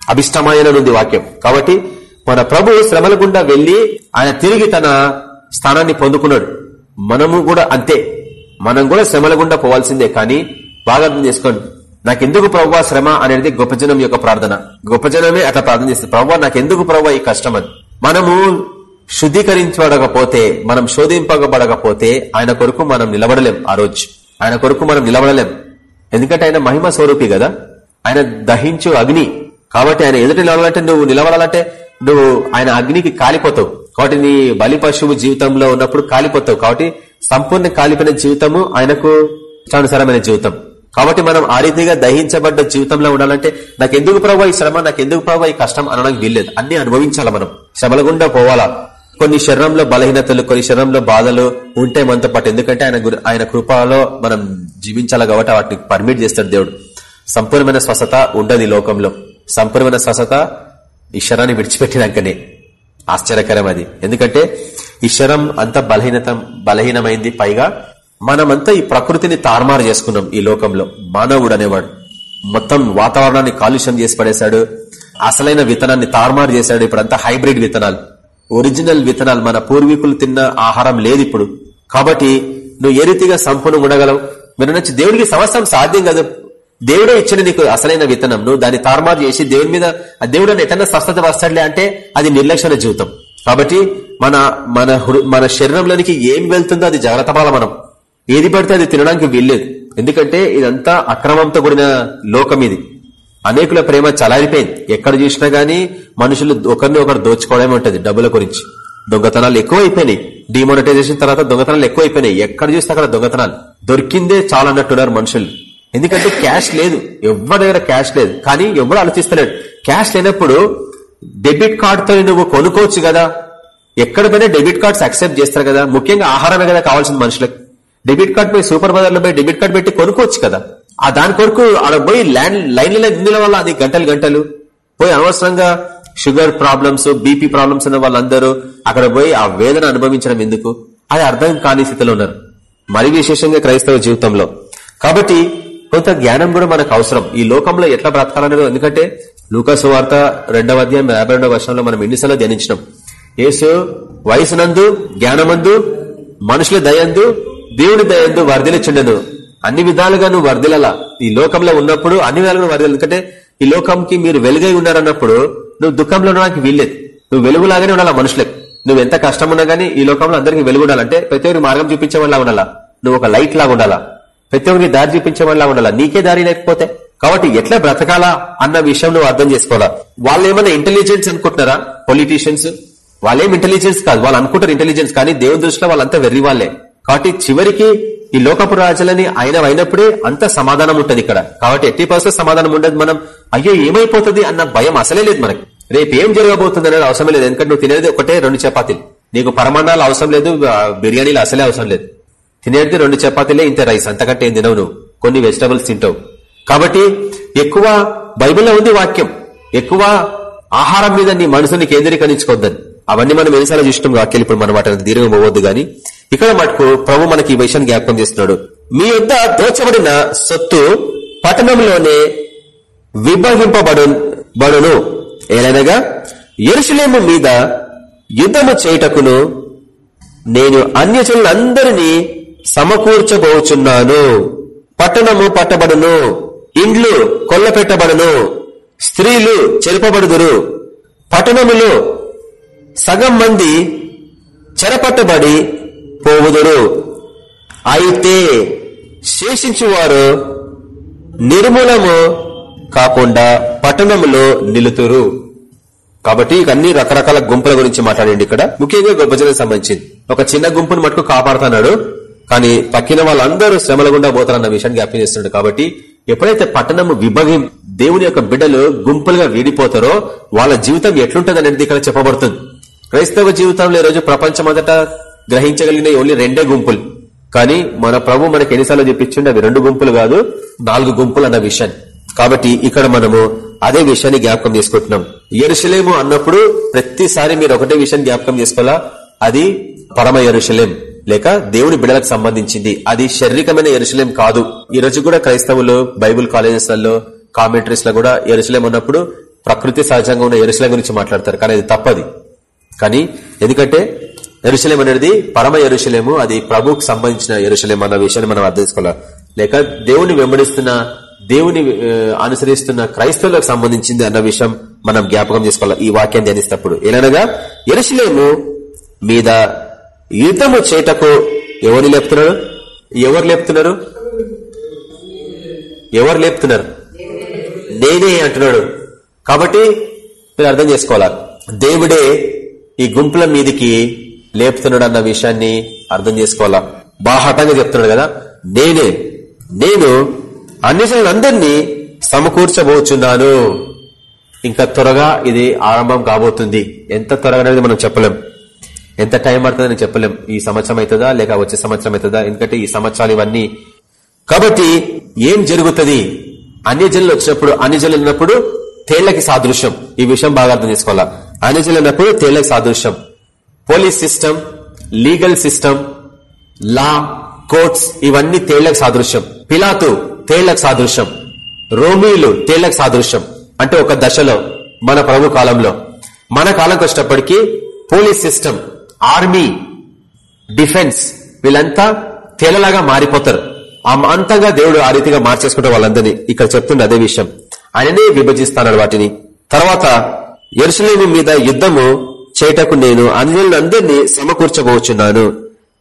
అభిష్టమైననుంది వాక్యం. కాబట్టి మన ప్రభు శ్రమల గుండా వెళ్ళి ఆయన తిరిగి తన స్థానాన్ని పొందుకున్నాడు. మనము కూడా అంతే. మనం కూడా శ్రమల గుండా పోవాల్సిందే. కానీ బాగా అర్థం చేసుకోండి. నాకెందుకు ప్రవ్వా శ్రమ అనేది గొప్ప జనం యొక్క ప్రార్థన. గొప్ప జనమే అట్లా ప్రార్థన చేస్తుంది. నాకు నాకెందుకు ప్రవ్వా ఈ కష్టం అని? మనము శుద్ధీకరించబడకపోతే మనం శోధింపబడకపోతే ఆయన కొరకు మనం నిలబడలేం ఆ రోజు. ఆయన కొరకు మనం నిలబడలేం. ఎందుకంటే ఆయన మహిమ స్వరూపి కదా. ఆయన దహించు అగ్ని. కాబట్టి ఆయన ఎదుటి నిలవాలంటే నువ్వు నిలబడాలంటే నువ్వు ఆయన అగ్నికి కాలిపోతావు. కాబట్టి నీ బలి పశువు జీవితంలో ఉన్నప్పుడు కాలిపోతావు. కాబట్టి సంపూర్ణ కాలిపోయిన జీవితము ఆయనకు ఇష్టానుసారమైన జీవితం. కాబట్టి మనం ఆ రీతిగా దహించబడ్డ జీవితంలో ఉండాలంటే నాకెందుకు ప్రభావ ఈ శ్రమ? నాకెందుకు ప్రభావ ఈ కష్టం? అనడానికి వీల్లేదు. అన్ని అనుభవించాలి మనం. శ్రమల గుండా పోవాలా? కొన్ని శరీరంలో బలహీనతలు కొన్ని శరీరంలో బాధలు ఉంటే మనతో పాటు ఎందుకంటే ఆయన ఆయన కృపలో మనం జీవించాలి కాబట్టి వాటిని పర్మిట్ చేస్తాడు దేవుడు. సంపూర్ణమైన స్వస్థత ఉండదు ఈ లోకంలో. సంపూర్ణమైన స్వస్థత ఈ శరాన్ని విడిచిపెట్టినాకనే. ఆశ్చర్యకరం అది. ఎందుకంటే ఈ శరం అంత బలహీనత బలహీనమైంది. పైగా మనమంతా ఈ ప్రకృతిని తారుమారు చేసుకున్నాం ఈ లోకంలో. మానవుడు అనేవాడు మొత్తం వాతావరణాన్ని కాలుష్యం చేసి పడేశాడు. అసలైన విత్తనాన్ని తారుమారు చేశాడు. ఇప్పుడంతా హైబ్రిడ్ విత్తనాలు. ఒరిజినల్ విత్తనాలు. మన పూర్వీకులు తిన్న ఆహారం లేదు ఇప్పుడు. కాబట్టి నువ్వు ఏ రీతిగా సంపూర్ణం ఉండగలవు? మీరు నచ్చి దేవుడికి సమస్తం సాధ్యం కాదు. దేవుడే ఇచ్చిన నీకు అసలైన విత్తనం. నువ్వు దాన్ని తారుమారు చేసి దేవుని మీద ఆ దేవుడు అని ఎటన్నా స్వస్థత వస్తాడులే అంటే అది నిర్లక్ష్య జీవితం. కాబట్టి మన మన హృ- మన శరీరంలోనికి ఏం వెళ్తుందో అది జాగ్రత్త మనం. ఏది పడితే అది తినడానికి వీల్లేదు. ఎందుకంటే ఇదంతా అక్రమంతో కూడిన లోకం ఇది. అనేకుల ప్రేమ చలారిపోయింది. ఎక్కడ చూసినా గానీ మనుషులు ఒకరిని ఒకరు దోచుకోవడమే ఉంటుంది డబ్బుల గురించి. దొంగతనాలు ఎక్కువైపోయినాయి. డిమానిటైజేషన్ తర్వాత దొంగతనాలు ఎక్కువైపోయినాయి. ఎక్కడ చూస్తే అక్కడ దొంగతనాలు. దొరికిందే చాలా అన్నట్టున్నారు మనుషులు. ఎందుకంటే క్యాష్ లేదు. ఎవరి దగ్గర క్యాష్ లేదు. కానీ ఎవరు ఆలోచిస్తలేడు క్యాష్ లేనప్పుడు డెబిట్ కార్డుతో నువ్వు కొనుక్కోవచ్చు కదా. ఎక్కడ డెబిట్ కార్డ్స్ అక్సెప్ట్ చేస్తారు కదా. ముఖ్యంగా ఆహారమే కదా కావాల్సింది మనుషులకు. డెబిట్ కార్డ్ పోయి సూపర్ బజార్లో పోయి డెబిట్ కార్డ్ పెట్టి కొనుక్కోవచ్చు కదా. ఆ దాని కొరకు అక్కడ పోయి ల్యాండ్ లైన్లలో నిన్న వల్ల అది గంటలు గంటలు. పోయి అనవసరంగా షుగర్ ప్రాబ్లమ్స్ బీపీ ప్రాబ్లమ్స్ ఉన్న వాళ్ళందరూ అక్కడ పోయి ఆ వేదన అనుభవించడం ఎందుకు? అది అర్థం కాని స్థితిలో ఉన్నారు. మరి విశేషంగా క్రైస్తవ జీవితంలో. కాబట్టి కొంత జ్ఞానం కూడా మనకు అవసరం. ఈ లోకంలో ఎట్లా బ్రతకాలనేది ఎందుకంటే లూకాసు వార్త రెండవ అధ్యాయం యాభై రెండవ వర్షంలో మనం ఎన్నిసార్లు ధ్యానించినాం. యేసు వయసునందు జ్ఞానమందు మనుషుల దయందు దేవుడి దయందు వర్ధిలిచుండను అన్ని విధాలుగా నువ్వు వర్ధిలలా ఈ లోకంలో ఉన్నప్పుడు అన్ని విధాలుగా వర్ధిల ఎందుకంటే ఈ లోకంకి మీరు వెలుగై ఉన్నారన్నప్పుడు నువ్వు దుఃఖంలో ఉండడానికి వీల్లేదు. నువ్వు వెలుగులాగానే ఉండాలా మనుషులకు? నువ్వు ఎంత కష్టం ఉన్నా గానీ ఈ లోకంలో అందరికి వెలుగు ఉండాలంటే ప్రతి ఒక్కరి మార్గం చూపించేవాళ్ళ ఉండాలా? నువ్వు ఒక లైట్ లాగా ఉండాలా? ప్రతి ఒక్కరికి దారి చూపించేవాళ్ళ ఉండాలా? నీకే దారి లేకపోతే? కాబట్టి ఎట్లా బ్రతకాలా అన్న విషయం నువ్వు అర్థం చేసుకోవాలా? వాళ్ళు ఏమైనా ఇంటెలిజెన్స్ అనుకుంటున్నారా? పొలిటీషియన్స్ వాళ్ళేం ఇంటెలిజెన్స్ కాదు. వాళ్ళు అనుకుంటారు ఇంటెలిజెన్స్ కానీ దేవుని దృష్టిలో వాళ్ళంతా వెర్రి వాళ్ళే. కాబట్టి చివరికి ఈ లోకపు రాజులని ఆయన అయినప్పుడే అంత సమాధానం ఉంటుంది ఇక్కడ. కాబట్టి ఎట్టి పరిస్థితి సమాధానం ఉండదు మనం అయ్యో ఏమైపోతుంది అన్న భయం అసలే లేదు మనకి. రేపు ఏం జరగబోతుంది అనేది అవసరం లేదు. ఎందుకంటే నువ్వు తినేది ఒకటే రెండు చపాతీలు. నీకు పరమాణాలు అవసరం లేదు బిర్యానీలు అసలే అవసరం లేదు. తినేది రెండు చపాతీలే ఇంత రైస్. అంతకంటే ఏం తినవు నువ్వు. కొన్ని వెజిటబుల్స్ తింటావు. కాబట్టి ఎక్కువ బైబిల్లో ఉంది వాక్యం. ఎక్కువ ఆహారం మీద నీ మనసుని కేంద్రీకరించుకోవద్దని. అవన్నీ మనం ఎన్నిసార్లు చూసినాం వాక్యాలు. ఇప్పుడు మనం వాటిని దీర్ఘం పోవద్దు గాని ఇక్కడ మటుకు ప్రభు మనకి ఈ విషయాన్ని జ్ఞాపకం చేస్తున్నాడు. మీ యొద్ద దోచబడిన సొత్తు పట్టణంలోనే విభజింపబడు బడును. ఏలనగా ఎరుసలేము మీద యుద్ధము చేయుటకును నేను అన్యజనులందరినీ సమకూర్చబోచున్నాను. పట్టణము పట్టబడును ఇండ్లు కొల్లపెట్టబడును స్త్రీలు చెరపబడుదురు. పట్టణములో సగం మంది చెరపట్టబడి పోవుదురు. అయితే శేషించువారు నిర్మూలము కాకుండా పట్టణములో నిలుతురు. కాబట్టి ఇక అన్ని రకరకాల గుంపుల గురించి మాట్లాడండి ఇక్కడ. ముఖ్యంగా గొప్పజనకు సంబంధించింది. ఒక చిన్న గుంపును మటుకు కాపాడుతున్నాడు. కానీ పక్కిన వాళ్ళందరూ శ్రమల గుండా పోతారన్న విషయాన్ని జ్ఞాపకం చేస్తున్నాడు. కాబట్టి ఎప్పుడైతే పట్టణము విభగం దేవుని యొక్క బిడ్డలు గుంపులుగా వీడిపోతారో వాళ్ళ జీవితం ఎట్లుంటది అనేది ఇక్కడ చెప్పబడుతుంది. క్రైస్తవ జీవితంలో ఈ రోజు ప్రపంచమంతటా గ్రహించగలిగిన ఓన్లీ రెండే గుంపులు. కానీ మన ప్రభు మనకి ఎన్నిసార్లు చూపించిండి అవి రెండు గుంపులు కాదు నాలుగు గుంపులు అన్న విషయాన్ని కాబట్టి ఇక్కడ మనము అదే విషయాన్ని జ్ఞాపకం చేసుకుంటున్నాం. ఎరుశలేము అన్నప్పుడు ప్రతిసారి మీరు ఒకటే విషయం జ్ఞాపకం చేసుకోవాలా? అది పరమ ఎరుశలేం లేక దేవుని బిడలకు సంబంధించింది. అది శారీరకమైన ఎరుశలేం కాదు. ఈ రోజు కూడా క్రైస్తవులు బైబుల్ కాలేజెస్లలో కామెంటరీస్లో కూడా ఎరుశలేం ఉన్నప్పుడు ప్రకృతి సహజంగా ఉన్న ఎరుసలేం గురించి మాట్లాడతారు. కానీ అది తప్పది. కానీ ఎందుకంటే ఎరుశలేం అనేది పరమ ఎరుశలేము అది ప్రభుకు సంబంధించిన ఎరుశలేం అన్న విషయాన్ని మనం అర్థం చేసుకోవాలి? లేక దేవుని వెంబడిస్తున్న దేవుని అనుసరిస్తున్న క్రైస్తవులకు సంబంధించింది అన్న విషయం మనం జ్ఞాపకం చేసుకోవాలి? ఈ వాక్యాన్ని ధ్యానిస్తప్పుడు ఏలనగా ఎరుశలేము మీద యుద్ధము చేటకు ఎవరు లేపుతున్నారు? ఎవరు లేపుతున్నారు? ఎవరు లేపుతున్నారు? నేనే అంటున్నాడు. కాబట్టి మీరు అర్థం చేసుకోవాలి? దేవుడే ఈ గుంపుల మీదికి లేపుతున్నాడు అన్న విషయాన్ని అర్థం చేసుకోవాలా? బాహటంగా చెప్తున్నాడు కదా? నేనే నేను అన్ని అందరినీ సమకూర్చబోచున్నాను. ఇంకా త్వరగా ఇది ఆరంభం కాబోతుంది. ఎంత త్వరగా అనేది మనం చెప్పలేం. ఎంత టైం పడుతుందని చెప్పలేం. ఈ సంవత్సరం అవుతుందా లేక వచ్చే సంవత్సరం అవుతుందా? ఎందుకంటే ఈ సంవత్సరాలు ఇవన్నీ. కాబట్టి ఏం జరుగుతుంది? అన్ని జనులు వచ్చినప్పుడు అన్ని జనులు ఉన్నప్పుడు తేళ్ళకి సాదృశ్యం. ఈ విషయం బాగా అర్థం చేసుకోవాలా? అన్ని జనులు ఉన్నప్పుడు తేళ్ళకి సాదృశ్యం. Police system legal system law courts ఇవన్నీ తేళ్ళకు సాదృశ్యం. పిలాతు తేళ్ళకు సాదృశ్యం. రోమీలు తేళ్ళకు సాదృశ్యం. అంటే ఒక దశలో మన ప్రభు కాలంలో. మన కాలంకి వచ్చినప్పటికీ పోలీస్ సిస్టమ్ ఆర్మీ డిఫెన్స్ వీళ్ళంతా తేలలాగా మారిపోతారు. అంతంగా దేవుడు ఆ రీతిగా మార్చేసుకుంటే వాళ్ళందరినీ ఇక్కడ చెప్తుండే అదే విషయం. ఆయననే విభజిస్తాడు వాటిని. తర్వాత ఎరుసలేమి మీద యుద్ధము చేయటకు నేను అందరినీ సమకూర్చబోచున్నాను.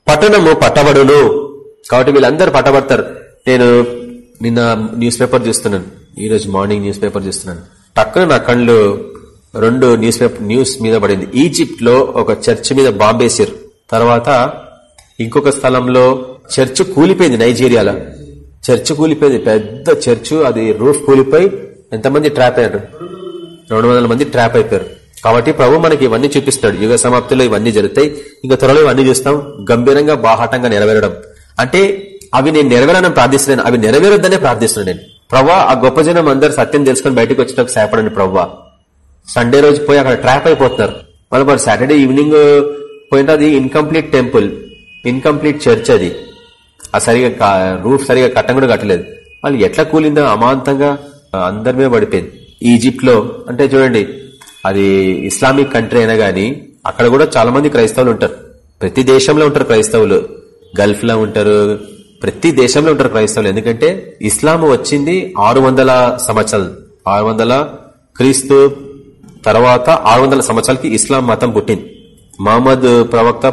పట్టణము పట్టబడును. కాబట్టి వీళ్ళందరూ పట్టబడతారు. నేను నిన్న న్యూస్ పేపర్ చూస్తున్నాను. ఈ రోజు మార్నింగ్ న్యూస్ పేపర్ చూస్తున్నాను. టక్కున నా కళ్ళు రెండు న్యూస్ పేపర్ న్యూస్ మీద పడింది. ఈజిప్ట్లో ఒక చర్చ్ మీద బాంబేసారు తర్వాత ఇంకొక స్థలంలో చర్చ్ కూలిపోయింది నైజీరియాలో. చర్చ్ కూలిపోయింది. పెద్ద చర్చ్. అది రూఫ్ కూలిపోయి ఎంతమంది ట్రాప్ అయ్యారు? రెండు వందల మంది ట్రాప్ అయిపోయారు. కాబట్టి ప్రభు మనకి ఇవన్నీ చూపిస్తాడు. యుగ సమాప్తిలో ఇవన్నీ జరుగుతాయి. ఇంకా త్వరలో ఇవన్నీ చూస్తాం. గంభీరంగా బాహాటంగా నెరవేరడం. అంటే అవి నేను నెరవేరని ప్రార్థిస్తున్నాను. అవి నెరవేరొద్దనే ప్రార్థిస్తున్నాను నేను. ప్రవ్వా ఆ గొప్ప జనం అందరు సత్యం తెలుసుకుని బయటకు వచ్చినప్పుడు సేపడండి ప్రవ్వా. సండే రోజు పోయి అక్కడ ట్రాప్ అయిపోతున్నారు. వాళ్ళు మరి సాటర్డే ఈవినింగ్ పోయిన అది ఇన్కంప్లీట్ టెంపుల్. ఇన్కంప్లీట్ చర్చ్ అది. ఆ సరిగా రూఫ్ సరిగా కట్టం కూడా కట్టలేదు. వాళ్ళు ఎట్లా కూలిందో అమాంతంగా అందరి మీద పడిపోయింది. ఈజిప్ట్లో అంటే చూడండి అది ఇస్లామిక్ కంట్రీ అయినా గానీ అక్కడ కూడా చాలా మంది క్రైస్తవులు ఉంటారు. ప్రతి దేశంలో ఉంటారు క్రైస్తవులు. గల్ఫ్లో ఉంటారు. ప్రతి దేశంలో ఉంటారు క్రైస్తవులు. ఎందుకంటే ఇస్లాం వచ్చింది ఆరు వందల సంవత్సరాలు. ఆరు వందల క్రీస్తు తర్వాత ఆరు వందల సంవత్సరాలకి ఇస్లాం మతం పుట్టింది. మహమ్మద్ ప్రవక్త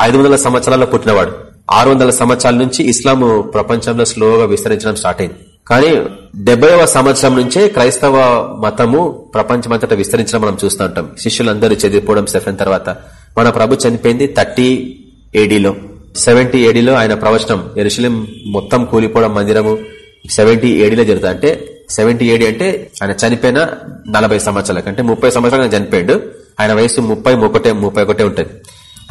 ఐదు వందల సంవత్సరాల్లో పుట్టినవాడు. ఆరు వందల సంవత్సరాల నుంచి ఇస్లాం ప్రపంచంలో స్లోగా విస్తరించడం స్టార్ట్ అయింది. కానీ డెబ్బైవ సంవత్సరం నుంచే క్రైస్తవ మతము ప్రపంచమంతటా విస్తరించడం మనం చూస్తుంటాం శిష్యులందరూ చెదిరిపోవడం సెఫెన్ తర్వాత. మన ప్రభు చనిపోయింది థర్టీ ఏడీలో. సెవెంటీ ఏడీలో ఆయన ప్రవచనం ఎరుశలేం మొత్తం కూలిపోవడం మందిరము సెవెంటీ ఏడీలో జరుగుతుంది అంటే సెవెంటీ ఏడి అంటే ఆయన చనిపోయిన నలభై సంవత్సరాల కంటే ముప్పై సంవత్సరాలు ఆయన చనిపోయాడు. ఆయన వయసు ముప్పై ఒకటే ముప్పై ఒకటే ఉంటుంది.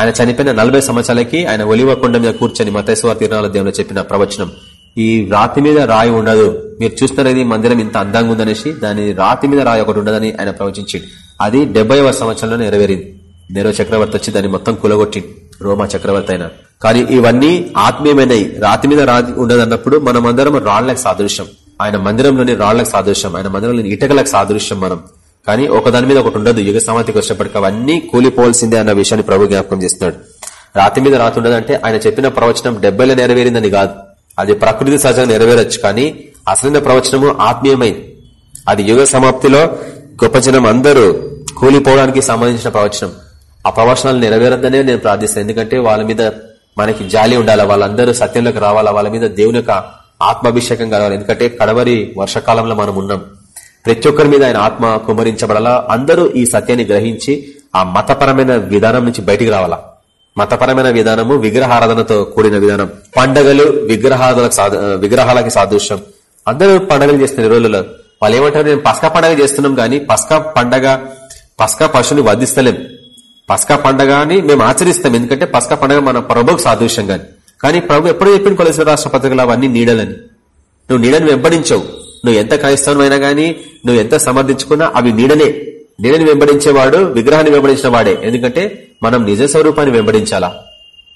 ఆయన చనిపోయిన నలభై సంవత్సరాలకి ఆయన ఒలివ కొండ మీద కూర్చొని మతేశ్వర తీర్ణాల దేవుడు చెప్పిన ప్రవచనం ఈ రాతి మీద రాయి ఉండదు. మీరు చూస్తున్నది మందిరం ఇంత అందంగా ఉందనేసి దాని రాతి మీద రాయి ఒకటి ఉండదని ఆయన ప్రవచించింది అది డెబ్బైవ సంవత్సరంలో నెరవేరింది. నెరో చక్రవర్తి వచ్చి దాన్ని మొత్తం కులగొట్టి రోమా చక్రవర్తి అయినా. కానీ ఇవన్నీ ఆత్మీయమైనవి రాతి మీద రాతి ఉండదన్నప్పుడు మనమందరం రాళ్ళకు సాదృశ్యం. ఆయన మందిరంలోని రాళ్ళకు సాదృశ్యం. ఆయన మందిరంలోని ఇటకలకు సాదృశ్యం మనం. కానీ ఒకదాని మీద ఒకటి ఉండదు. యుగ సమాధికి వచ్చినప్పటికీ అవన్నీ కూలిపోవాల్సిందే అన్న విషయాన్ని ప్రభు జ్ఞాపకం చేస్తున్నాడు. రాతి మీద రాతి ఉండదంటే ఆయన చెప్పిన ప్రవచనం డెబ్బైలో నెరవేరిందని కాదు. అది ప్రకృతి సహజంగా నెరవేరొచ్చు కానీ అసలైన ప్రవచనము ఆత్మీయమైంది అది యుగ సమాప్తిలో గొప్ప జనం అందరూ కూలిపోవడానికి సంబంధించిన ప్రవచనం. ఆ ప్రవచనాలు నెరవేరద్దనే నేను ప్రార్థిస్తాను. ఎందుకంటే వాళ్ళ మీద మనకి జాలి ఉండాలా? వాళ్ళందరూ సత్యంలోకి రావాలా? వాళ్ళ మీద దేవుని యొక్క ఆత్మాభిషేకం కలవాలి. ఎందుకంటే కడవరి వర్షకాలంలో మనం ఉన్నాం. ప్రతి ఒక్కరి మీద ఆయన ఆత్మ కుమరించబడాలా? అందరూ ఈ సత్యాన్ని గ్రహించి ఆ మతపరమైన విధానం నుంచి బయటికి రావాలా? మతపరమైన విధానము విగ్రహారాధనతో కూడిన విధానం. పండగలు విగ్రహాలకు విగ్రహాలకి సాదృశ్యం. అందరూ పండగలు చేస్తున్న రోజులలో రోజుల్లో వాళ్ళు ఏమంటారు నేను పస్కా పండగ చేస్తున్నాం గానీ పస్కా పండగ పస్కా పశువుని వధిస్తలేం. పస్కా పండగని మేము ఆచరిస్తాం. ఎందుకంటే పస్కా పండగ మన ప్రభుకు సాదృశ్యం గాని కానీ ప్రభు ఎప్పుడు చెప్పిన కొలసిన రాష్ట్ర పత్రికలు అవన్నీ నీడలని. నువ్వు నీడని వెంబడించవు. నువ్వు ఎంత క్రైస్తవమైనా గానీ నువ్వు ఎంత సమర్థించుకున్నా అవి నీడనే. నీడని వెంబడించేవాడు విగ్రహాన్ని వెంబడించిన వాడే. ఎందుకంటే మనం నిజ స్వరూపాన్ని వెంబడించాలా?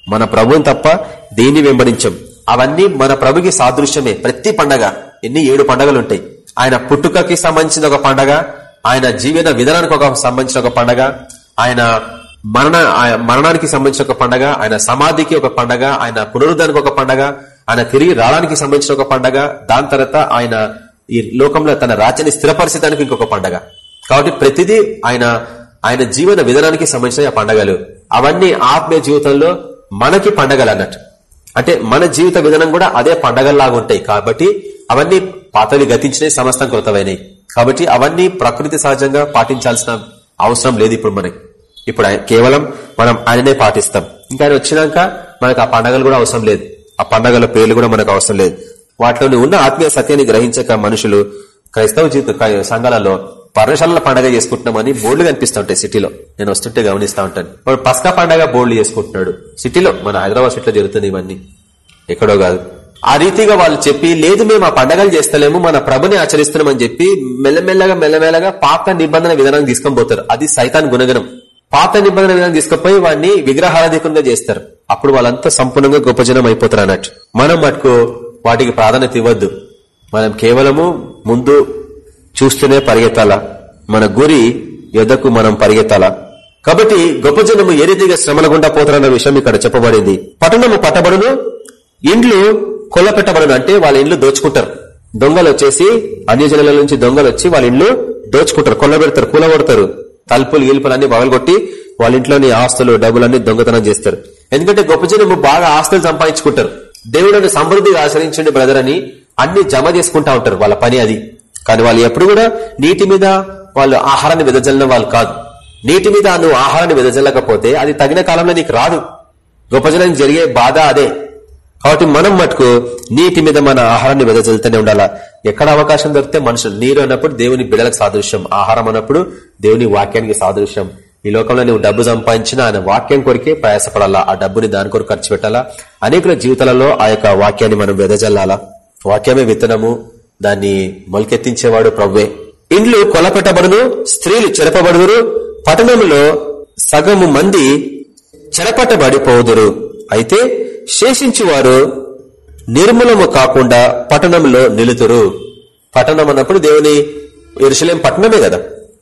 మన ప్రభుని తప్ప దేన్ని వెంబడించం? అవన్నీ మన ప్రభుకి సాదృశ్యమే. ప్రతి పండగ ఎన్ని ఏడు పండగలు ఉంటాయి ఆయన పుట్టుకకి సంబంధించిన ఒక పండగ ఆయన జీవన విధానానికి ఒక సంబంధించిన ఒక పండగ ఆయన మరణ మరణానికి సంబంధించిన ఒక పండగ ఆయన సమాధికి ఒక పండగ ఆయన పునరుద్ధానికి ఒక పండగ ఆయన తిరిగి రావడానికి సంబంధించిన ఒక పండగ దాని తర్వాత ఆయన ఈ లోకంలో తన రాజ్యాన్ని స్థిరపరిచడానికి ఇంకొక పండగ. కాబట్టి ప్రతిదీ ఆయన ఆయన జీవన విధానానికి సంబంధించిన పండగలు. అవన్నీ ఆత్మీయ జీవితంలో మనకి పండగలు అన్నట్టు అంటే మన జీవిత విధానం కూడా అదే పండగల్లాగా ఉంటాయి. కాబట్టి అవన్నీ పాతవి గతించినవి సమస్తం కృతమైనవి. కాబట్టి అవన్నీ ప్రకృతి సహజంగా పాటించాల్సిన అవసరం లేదు ఇప్పుడు మనకి. ఇప్పుడు కేవలం మనం ఆయననే పాటిస్తాం. ఇంకా ఆయన వచ్చినాక మనకు ఆ పండగలు కూడా అవసరం లేదు. ఆ పండగల పేర్లు కూడా మనకు అవసరం లేదు. వాటిలోని ఉన్న ఆత్మీయ సత్యాన్ని గ్రహించక మనుషులు క్రైస్తవ జీవిత సంఘాలలో పర్ణశాలల పండగ చేసుకుంటున్నామని బోర్డులు కనిపిస్తుంటాయి సిటీలో. నేను వస్తుంటే గమనిస్తా ఉంటాను. వాడు పస్కా పండగ బోర్డులు చేసుకుంటున్నాడు. సిటీలో మన హైదరాబాద్ సిటీలో జరుగుతుంది ఇవన్నీ. ఎక్కడో కాదు. ఆ రీతిగా వాళ్ళు చెప్పి లేదు మేము ఆ పండగలు చేస్తలేము మన ప్రభుని ఆచరిస్తున్నామని చెప్పి మెల్లమెల్లగా మెల్లమెల్లగా పాత నిబంధన విధానం తీసుకొని పోతారు. అది సైతాన్ గుణగణం. పాత నిబంధన విధానం తీసుకుపోయి వాడిని విగ్రహారాధికంగా చేస్తారు. అప్పుడు వాళ్ళంతా సంపూర్ణంగా గొప్ప జనం అయిపోతారు అన్నట్టు. మనం మటుకు వాటికి ప్రాధాన్యత ఇవ్వద్దు. మనం కేవలము ముందు చూస్తూనే పరిగెత్తాల? మన గురి యుద్ధకు మనం పరిగెత్తాల? కాబట్టి గొప్ప జనము ఏ రీతిగా శ్రమల గుండా పోతారన్న విషయం ఇక్కడ చెప్పబడింది. పట్టణము పట్టబడును ఇండ్లు కొల్లపెట్టబడును అంటే వాళ్ళ ఇండ్లు దోచుకుంటారు. దొంగలు వచ్చేసి అన్ని జిల్లాల నుంచి దొంగలు వచ్చి వాళ్ళ ఇండ్లు దోచుకుంటారు కొల్లబెడతారు కూలగొడతారు. తలుపులు గీలుపులు అన్ని పగలగొట్టి వాళ్ళ ఇంట్లోని ఆస్తులు డబ్బులన్నీ దొంగతనం చేస్తారు. ఎందుకంటే గొప్ప జనము బాగా ఆస్తులు సంపాదించుకుంటారు. దేవుడిని సమృద్ధిగా ఆచరించండి బ్రదర్ అని అన్ని జమ చేసుకుంటా ఉంటారు. వాళ్ళ పని అది. కానీ వాళ్ళు ఎప్పుడు కూడా నీటి మీద వాళ్ళు ఆహారాన్ని వెదజల్లిన వాళ్ళు కాదు. నీటి మీద నువ్వు ఆహారాన్ని వెదజల్లకపోతే అది తగిన కాలంలో నీకు రాదు. గొప్ప జరిగే బాధ అదే. కాబట్టి మనం మటుకు నీటి మీద మన ఆహారాన్ని వెదజల్తూనే ఉండాలా? ఎక్కడ అవకాశం దొరికితే మనుషులు నీరు అన్నప్పుడు దేవుని బిడలకు సాదృశ్యం. ఆహారం అన్నప్పుడు దేవుని వాక్యానికి సాదృశ్యం. ఈ లోకంలో నువ్వు డబ్బు సంపాదించిన ఆయన వాక్యం కొరికే ప్రయాసపడాలా? ఆ డబ్బుని దాని కొరకు ఖర్చు పెట్టాలా? అనేకుల జీవితాలలో ఆ యొక్క వాక్యాన్ని మనం వెదజల్లాలా? వాక్యమే విత్తనము. దాన్ని మొలకెత్తించేవాడు ప్రవ్వే. ఇండ్లు కొలపెట్టబడును స్త్రీలు చెరపబడుదురు పట్టణంలో సగము మంది చెరపట్టబడిపోదురు. అయితే శేషించి వారు నిర్మూలము కాకుండా పట్టణంలో నిలుతురు పట్టణం అన్నప్పుడు దేవుని ఎరుసలేం పట్టణమే కదా.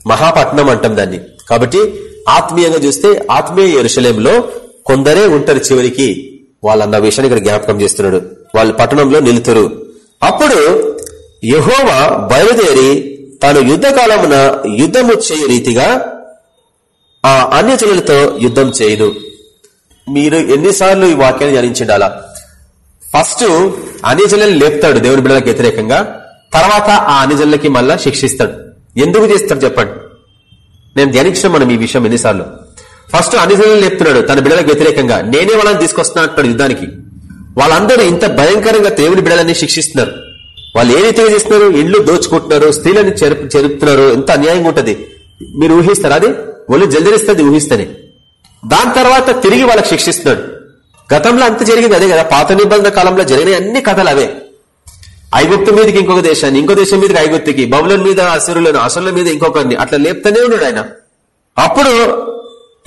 మహాపట్నం అంటాం దాన్ని. కాబట్టి ఆత్మీయంగా చూస్తే ఆత్మీయ ఎరుసలేంలో కొందరే ఉంటారు చివరికి. వాళ్ళన్న విషయాన్ని ఇక్కడ జ్ఞాపకం చేస్తున్నాడు. వాళ్ళు పట్టణంలో నిలుతురు. అప్పుడు యహోవా బయలుదేరి తాను యుద్ధ కాలమున యుద్ధము చేయు రీతిగా ఆ అన్యజనులతో యుద్ధం చేయదు మీరు ఎన్నిసార్లు ఈ వాక్యాన్ని ధ్యానించిండాలా? ఫస్ట్ అన్యజనులను లేపుతాడు దేవుని బిడ్డలకు వ్యతిరేకంగా. తర్వాత ఆ అన్యజనులకి మళ్ళా శిక్షిస్తాడు. ఎందుకు చేస్తాడు చెప్పండి. నేను ధ్యానించిన మనం ఈ విషయం ఎన్నిసార్లు. ఫస్ట్ అన్యజనులను లేపుతున్నాడు తన బిడ్డలకు వ్యతిరేకంగా. నేనే వాళ్ళని తీసుకొస్తున్నా అంటున్నాడు యుద్ధానికి. వాళ్ళందరూ ఇంత భయంకరంగా దేవుని బిడ్డలని శిక్షిస్తున్నారు. వాళ్ళు ఏ రీతిగా చేస్తున్నారు? ఇండ్లు దోచుకుంటున్నారు స్త్రీలను చెరుపు చెరుపుతున్నారు. ఎంత అన్యాయంగా ఉంటది. మీరు ఊహిస్తారు అది? ఒళ్ళు జల్దరిస్తుంది ఊహిస్తేనే. దాని తర్వాత తిరిగి వాళ్ళకి శిక్షిస్తున్నాడు. గతంలో అంత జరిగింది అదే కదా. పాత నిబంధన కాలంలో జరిగిన అన్ని కథలు అవే. ఐగుప్తు మీదకి ఇంకొక దేశాన్ని ఇంకో దేశం మీదకి ఐగుప్తుకి బబులన్ మీద అసురులను అసురుల మీద ఇంకొకరిని. అట్లా లేపుతూనే ఉన్నాడు ఆయన. అప్పుడు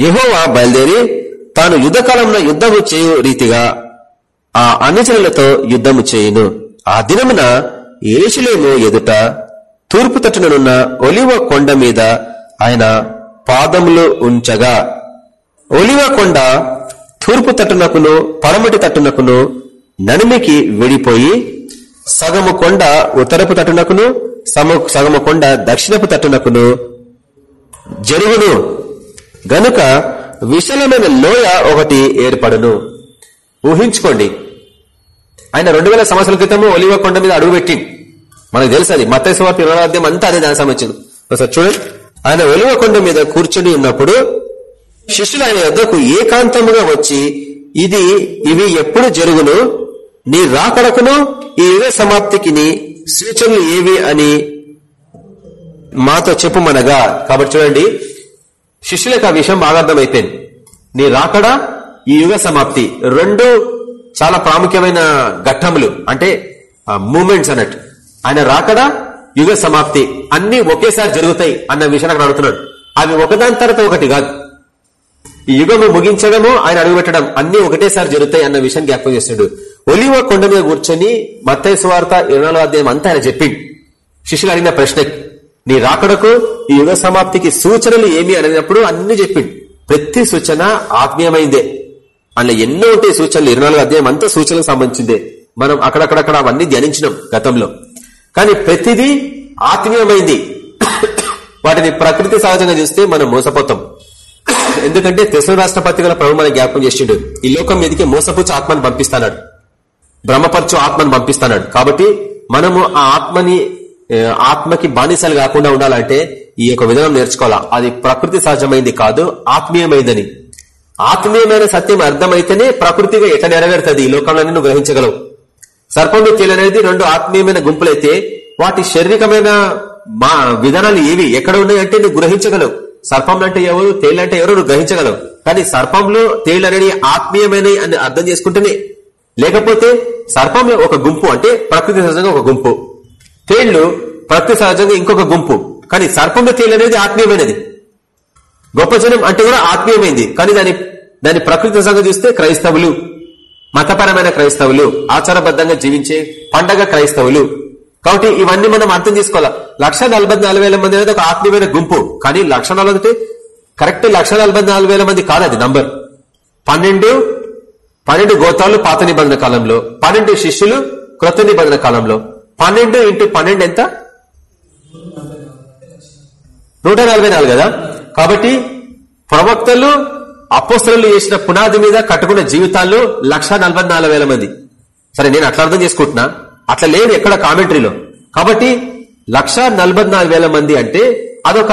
యహోవా బయలుదేరి తాను యుద్ధకాలంలో యుద్ధము చేయు రీతిగా ఆ అనుచరులతో యుద్ధము చేయును. ఆ దినమున ఏసులేము ఎదుట తూర్పు తట్టుననున్న ఒలివ కొండ మీద ఆయన పాదములు ఉంచగా. ఒలివ కొండ తూర్పు తట్టునకును పడమటి తట్టునకును నడిమికి విడిపోయి సగము కొండ ఉత్తరపు తట్టునకును సగము కొండ దక్షిణపు తట్టునకును జరుగును. గనుక విశాలమైన లోయ ఒకటి ఏర్పడును. ఊహించుకోండి. ఆయన రెండు వేల సంవత్సరాల క్రితము ఒలివ కొండ మీద అడుగుపెట్టి మనకు తెలుసు అది. మత్స్యవార్త ఇరవై అంతా అదే దానికి సంబంధించింది. ఒకసారి చూడండి. ఆయన ఒలివ కొండ మీద కూర్చుని ఉన్నప్పుడు శిష్యులు ఆయన యొద్దకు ఏకాంతముగా వచ్చి ఇది ఇవి ఎప్పుడు జరుగును? నీ రాకడకును ఈ యుగ సమాప్తికి సూచనలు ఏవి అని మాతో చెప్పుమనగా. కాబట్టి చూడండి శిష్యులకు ఆ విషయం బాగా అర్థమైపోయింది. నీ రాకడ ఈ యుగ సమాప్తి. రెండు చాలా ప్రాముఖ్యమైన ఘట్టములు. అంటే మూమెంట్స్ అన్నట్టు. ఆయన రాకడ? యుగ సమాప్తి. అన్ని ఒకేసారి జరుగుతాయి అన్న విషయాన్ని అక్కడ అడుగుతున్నాడు. అవి ఒకదాని తర్వాత ఒకటి కాదు. ఈ యుగము ముగించడము ఆయన అడుగుపెట్టడం అన్ని ఒకటేసారి జరుగుతాయి అన్న విషయం జ్ఞాపకం చేస్తున్నాడు. ఒలివ కొండ మీద కూర్చొని మత్తయ్య సువార్త ఇరవై అధ్యాయం అంతా ఆయన చెప్పిండు. శిష్యులు అడిగిన ప్రశ్నకి నీ రాకడకు ఈ యుగ సమాప్తికి సూచనలు ఏమి? అడిగినప్పుడు అన్ని చెప్పిండు. ప్రతి సూచన ఆత్మీయమైందే. అలా ఎన్నో ఉంటాయి సూచనలు ఇరవై అధ్యాయం అంతా సూచనలకు సంబంధించిందే. మనం అక్కడక్కడక్కడ అవన్నీ ధ్యానించినాం గతంలో. కానీ ప్రతిదీ ఆత్మీయమైంది. వాటిని ప్రకృతి సహజంగా చూస్తే మనం మోసపోతాం. ఎందుకంటే తెసు రాష్ట్ర పత్రికల ప్రభు మన జ్ఞాపకం చేసిండు. ఈ లోకం మీదకి మోసపుచ్చు ఆత్మని పంపిస్తాడు. భ్రమపరచు ఆత్మని పంపిస్తాడు. కాబట్టి మనము ఆ ఆత్మని ఆత్మకి బానిసలు కాకుండా ఉండాలంటే ఈ యొక్క విధానం నేర్చుకోవాలా? అది ప్రకృతి సహజమైంది కాదు ఆత్మీయమైందని. ఆత్మీయమైన సత్యం అర్థమైతేనే ప్రకృతిగా ఎట నెరవేరుతుంది? ఈ లోకంలో నువ్వు గ్రహించగలవు. సర్పంలో తేలనేది రెండు ఆత్మీయమైన గుంపులైతే వాటి శారీరకమైన మా విధానాలు ఏవి? ఎక్కడ ఉన్నాయంటే నువ్వు గ్రహించగలవు. సర్పంలు అంటే ఎవరు తేలు అంటే ఎవరు నువ్వు గ్రహించగలవు. కానీ సర్పంలో తేలు అనేది ఆత్మీయమైన అని అర్థం చేసుకుంటేనే. లేకపోతే సర్పంలో ఒక గుంపు అంటే ప్రకృతి సహజంగా ఒక గుంపు. తేళ్ళు ప్రకృతి సహజంగా ఇంకొక గుంపు. కానీ సర్పంలో తేలు అనేది ఆత్మీయమైనది. గొప్ప జనం అంటే కూడా ఆత్మీయమైంది. కానీ దాని దాని ప్రకృతి సంగతి చూస్తే క్రైస్తవులు మతపరమైన క్రైస్తవులు ఆచారబద్ధంగా జీవించే పండగ క్రైస్తవులు. కాబట్టి ఇవన్నీ మనం అర్థం చేసుకోవాలి? లక్ష నలభై నాలుగు వేల మంది అనేది ఒక ఆత్మీయమైన గుంపు. కానీ లక్ష నలభై కరెక్ట్ లక్ష నలభై నాలుగు వేల మంది కాదు అది నంబర్ పన్నెండు పన్నెండు గోతాలు పాత నిబంధన కాలంలో పన్నెండు శిష్యులు క్రొత్త నిబంధన కాలంలో. పన్నెండు ఇంటూ పన్నెండు ఎంత? నూట నలభై నాలుగు కదా? కాబట్టి ప్రవక్తలు అపోస్తలు చేసిన పునాది మీద కట్టుకున్న జీవితాల్లో లక్ష నలభై నాలుగు వేల మంది. సరే నేను అట్లా అర్థం చేసుకుంటున్నా. అట్లా లేదు ఎక్కడ కామెంటరీలో. కాబట్టి లక్ష నాలుగు వేల మంది అంటే అదొక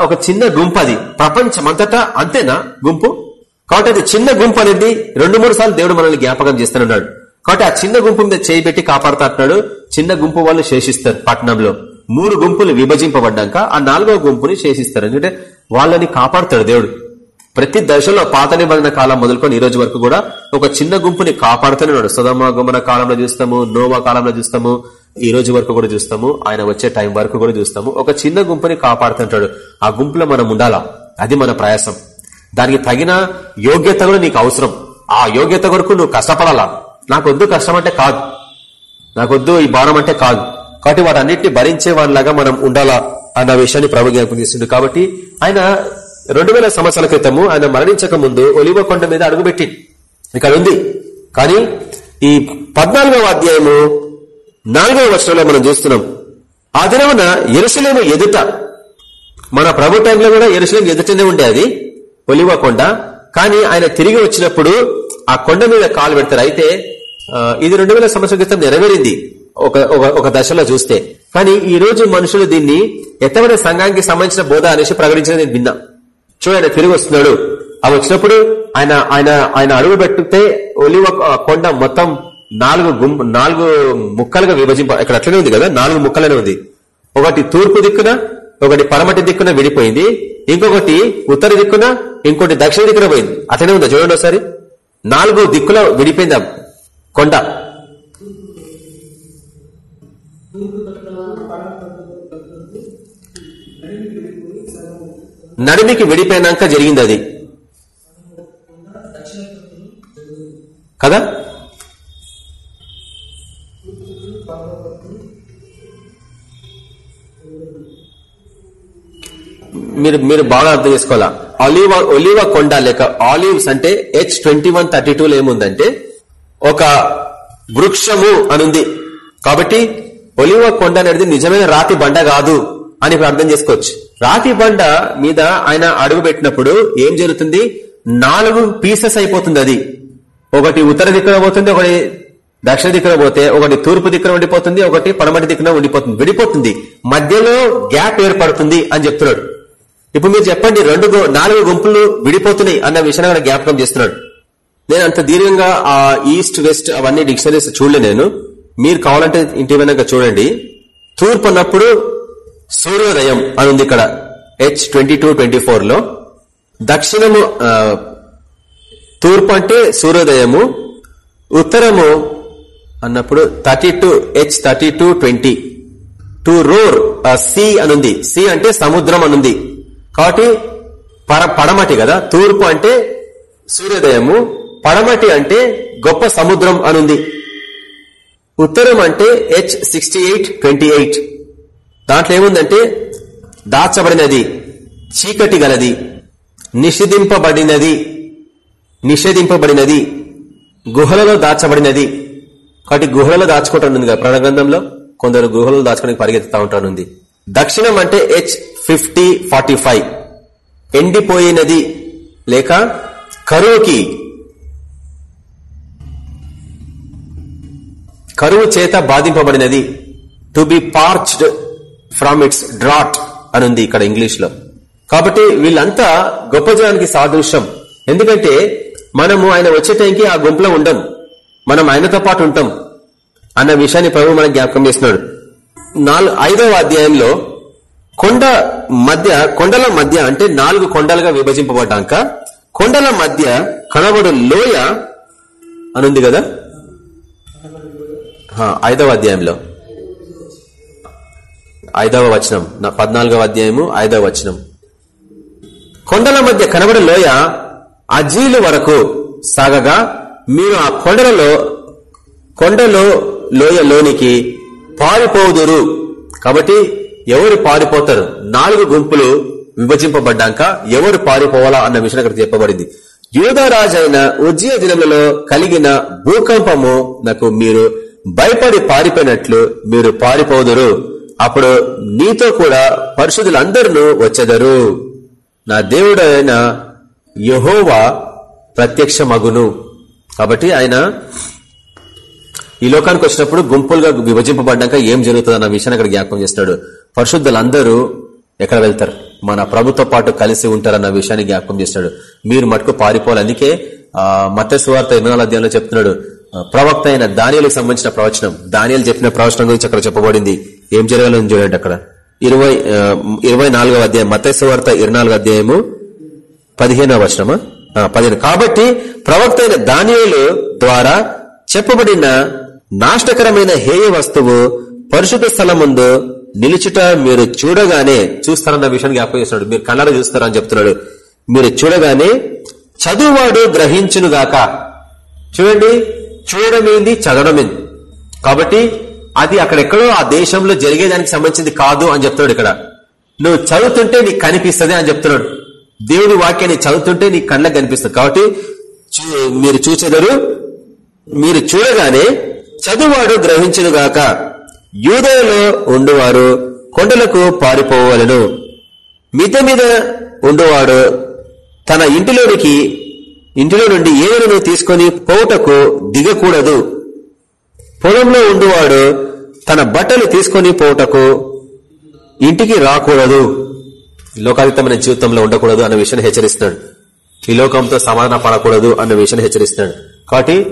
ఒక చిన్న గుంపు అది. ప్రపంచమంతటా అంతేనా గుంపు? కాబట్టి అది చిన్న గుంపు అనేది రెండు మూడు సార్లు దేవుడు మనల్ని జ్ఞాపకం చేస్తున్నాడు కాబట్టి ఆ చిన్న గుంపు మీద చేయి పెట్టి కాపాడుతాడు చిన్న గుంపు వాళ్ళు శేషిస్తారు పట్టణంలో. మూడు గుంపులు విభజింపబడ్డాక ఆ నాలుగో గుంపుని శేషిస్తారు. ఎందుకంటే వాళ్ళని కాపాడుతాడు దేవుడు. ప్రతి దశలో పాత నిబంధన కాలం మొదలుకొని ఈ రోజు వరకు కూడా ఒక చిన్న గుంపుని కాపాడుతున్నాడు సుధమ గుమ్మన కాలంలో చూస్తాము నోవా కాలంలో చూస్తాము ఈ రోజు వరకు కూడా చూస్తాము ఆయన వచ్చే టైం వరకు కూడా చూస్తాము. ఒక చిన్న గుంపుని కాపాడుతుంటాడు. ఆ గుంపులో మనం ఉండాలా? అది మన ప్రయాసం. దానికి తగిన యోగ్యత కూడా నీకు అవసరం. ఆ యోగ్యత కొరకు నువ్వు కష్టపడాలా? నాకొద్దు కష్టం అంటే కాదు. నాకొద్దు ఈ భారం అంటే కాదు. కాబట్టి వాటన్నిటిని భరించే వాళ్ళలాగా మనం ఉండాలా అన్న విషయాన్ని ప్రభు జ్ఞాపకం చేస్తుండే కాబట్టి ఆయన రెండు వేల సంవత్సరాల క్రితము ఆయన మరణించక ముందు ఒలివ కొండ మీద అడుగుపెట్టి ఇక్కడ ఉంది. కానీ ఈ పద్నాలుగవ అధ్యాయము నాలుగవ వర్షంలో మనం చూస్తున్నాం. ఆ దినమున ఎరుసలేము ఎదుట మన ప్రభు టైంలో కూడా ఎరుసలేం ఎదుటనే ఉండే అది ఒలివ కొండ. కానీ ఆయన తిరిగి వచ్చినప్పుడు ఆ కొండ మీద కాలు పెడతారు. అయితే ఇది రెండు వేల సంవత్సరాల క్రితం నెరవేరింది. ఒక ఒక- ఒక దశలో చూస్తే. కానీ ఈ రోజు మనుషులు దీన్ని ఎత్తమైన సంఘానికి సంబంధించిన బోధ అనేసి ప్రకటించిన నేను విన్నా. చూడండి తిరిగి వస్తున్నాడు. అవి వచ్చినప్పుడు ఆయన ఆయన ఆయన అడుగు పెట్టుతే ఒలివ కొండ మొత్తం నాలుగు గుం- నాలుగు ముక్కలుగా విభజింప ఇక్కడ అట్లనే ఉంది కదా నాలుగు ముక్కలనే ఉంది. ఒకటి తూర్పు దిక్కున ఒకటి పరమటి దిక్కున విడిపోయింది. ఇంకొకటి ఉత్తర దిక్కున ఇంకోటి దక్షిణ దిక్కున పోయింది. అట్లనే ఉందా చూడండి ఒకసారి. నాలుగు దిక్కుల విడిపోయింది కొండ. నడిమికి విడిపోయినాక జరిగింది అది. కదా? మీరు మీరు బాగా అర్థం చేసుకోవాలా? ఒలివ ఒలివ కొండ లేక ఆలివ్స్ అంటే హెచ్ ట్వంటీ వన్ థర్టీ టూలో ఏముందంటే ఒక వృక్షము అనుంది. కాబట్టి ఒలివ కొండ అనేది నిజమైన రాతి బండ కాదు అని ఇప్పుడు అర్థం చేసుకోవచ్చు. రాతి బండ మీద ఆయన అడుగు పెట్టినప్పుడు ఏం జరుగుతుంది? నాలుగు పీసెస్ అయిపోతుంది అది. ఒకటి ఉత్తర దిక్కున పోతుంది ఒకటి దక్షిణ దిక్కున పోతే ఒకటి తూర్పు దిక్కున ఉండిపోతుంది ఒకటి పడమటి దిక్కున ఉండిపోతుంది విడిపోతుంది. మధ్యలో గ్యాప్ ఏర్పడుతుంది అని చెప్తున్నాడు. ఇప్పుడు మీరు చెప్పండి రెండు గు- నాలుగు గుంపులు విడిపోతున్నాయి అన్న విషయాన్ని అక్కడ జ్ఞాపకం చేస్తున్నాడు. నేను అంత దీర్ఘంగా ఆ ఈస్ట్ వెస్ట్ అవన్నీ డిక్షనరీస్ చూడలే నేను. మీరు కావాలంటే ఇంటి వెనక చూడండి. తూర్పు అన్నప్పుడు సూర్యోదయం అని ఉంది ఇక్కడ. హెచ్ ట్వంటీ టూ ట్వంటీ ఫోర్లో. దక్షిణము తూర్పు అంటే సూర్యోదయము. ఉత్తరము అన్నప్పుడు thirty two H thirty two twenty two roar C అనుంది సి అంటే సముద్రం అనుంది కాబట్టి పర పడమటి కదా. తూర్పు అంటే సూర్యోదయము. పడమటి అంటే గొప్ప సముద్రం అనుంది ఉత్తరం అంటే H sixty eight twenty eight దాంట్లో ఏముందంటే దాచబడినది చీకటి గలది నిషేధింపబడినది నిషేధింపబడినది గుహలలో దాచబడినది. కాబట్టి గుహలలో దాచుకుంటానుంది కదా ప్రణగ్రంథంలో. కొందరు గుహలలో దాచుకోవడానికి పరిగెత్తుతా ఉంటానుంది. దక్షిణం అంటే హెచ్ ఫిఫ్టీ ఫార్టీ ఫైవ్ ఎండిపోయినది లేక కరువుకి కరువు చేత బాధింపబడినది. To be parched from its drought అనుంది ఇక్కడ ఇంగ్లీష్లో కాబట్టి వీళ్ళంతా గొప్ప జనానికి సాదృశ్యం. ఎందుకంటే మనము ఆయన వచ్చే టైంకి ఆ గుంపులో ఉండం. మనం ఆయనతో పాటు ఉంటాం అన్న విషయాన్ని ప్రభు మనకు జ్ఞాపకం చేస్తున్నాడు. నాలుగు ఐదవ అధ్యాయంలో కొండ మధ్య కొండల మధ్య అంటే నాలుగు కొండలుగా విభజింపబడ్డాక కొండల మధ్య కనబడు లోయ అనుంది కదా? ఐదవ అధ్యాయంలో. ఐదవ వచనం. నా పద్నాలుగవ అధ్యాయము ఐదవ వచనం. కొండల మధ్య కనబడే లోయ అజీలు వరకు సాగగా మీరు ఆ కొండలలో కొండలో లోయలోనికి పారిపోదురు. కాబట్టి ఎవరు పారిపోతారు? నాలుగు గుంపులు విభజింపబడ్డాక ఎవరు పారిపోవాలా అన్న విషయం అక్కడ చెప్పబడింది. యూదరాజు ఉజ్జయ దినములలో కలిగిన భూకంపము నాకు మీరు భయపడి పారిపోయినట్లు మీరు పారిపోదురు. అప్పుడు నీతో కూడా పరిశుద్ధులందరూ వచ్చెదరు. నా దేవుడైన యహోవా ప్రత్యక్షమగును. కాబట్టి ఆయన ఈ లోకానికి వచ్చినప్పుడు గుంపులుగా విభజింపబడ్డాక ఏం జరుగుతుంది అన్న విషయాన్ని అక్కడ జ్ఞాపకం చేస్తాడు. పరిశుద్ధులందరూ ఎక్కడ వెళ్తారు? మన ప్రభుతో పాటు కలిసి ఉంటారన్న విషయాన్ని జ్ఞాపకం చేస్తాడు. మీరు మటుకు పారిపోవాలి. అందుకే ఆ మత్స్యవార్త ఎన్నో అధ్యాయంలో చెప్తున్నాడు. ప్రవక్త అయిన దానియలకు సంబంధించిన ప్రవచనం. దానియలు చెప్పిన ప్రవచనం గురించి అక్కడ చెప్పబడింది. ఏం జరగాలని చూడండి అక్కడ. ఇరవై ఇరవై నాలుగవ అధ్యాయం మత్స్యవార్త ఇరవై అధ్యాయము పదిహేనవ వచనమా? పదిహేను. కాబట్టి ప్రవక్త అయిన దానియలు ద్వారా చెప్పబడిన నాష్టకరమైన హేయ వస్తువు పరిశుద్ధ స్థలం ముందు నిలుచుట మీరు చూడగానే చూస్తారన్న విషయాన్ని జ్ఞాపకం చేస్తున్నాడు. మీరు కళ్ళారా చూస్తారని చెప్తున్నాడు. మీరు చూడగానే చదువువాడు గ్రహించునుగాక. చూడండి. చూడమేంది చదవడమేంది కాబట్టి అది అక్కడెక్కడో ఆ దేశంలో జరిగేదానికి సంబంధించింది కాదు అని చెప్తున్నాడు ఇక్కడ. నువ్వు చదువుతుంటే నీకు కనిపిస్తుంది అని చెప్తున్నాడు. దేవుడి వాక్యాన్ని చదువుతుంటే నీ కళ్ళకు కనిపిస్తుంది. కాబట్టి చూ- మీరు చూచెదరు మీరు చూడగానే చదువువాడు గ్రహించునుగాక యూదయలో ఉండువారు కొండలకు పారిపోవలను. మిద్ద మీద ఉండువాడు తన ఇంటిలోనికి ఇంటిలో నుండి ఏదైనా తీసుకొని పోవుటకు దిగకూడదు. పొలంలో ఉండువాడు తన బట్టలు తీసుకొని పోవుటకు ఇంటికి రాకూడదు. లోకాతీతమైన జీవితంలో ఉండకూడదు అన్న విషయాన్ని హెచ్చరిస్తున్నాడు. ఈ లోకంతో సమాధాన పడకూడదు అన్న విషయాన్ని హెచ్చరిస్తున్నాడు. కాబట్టి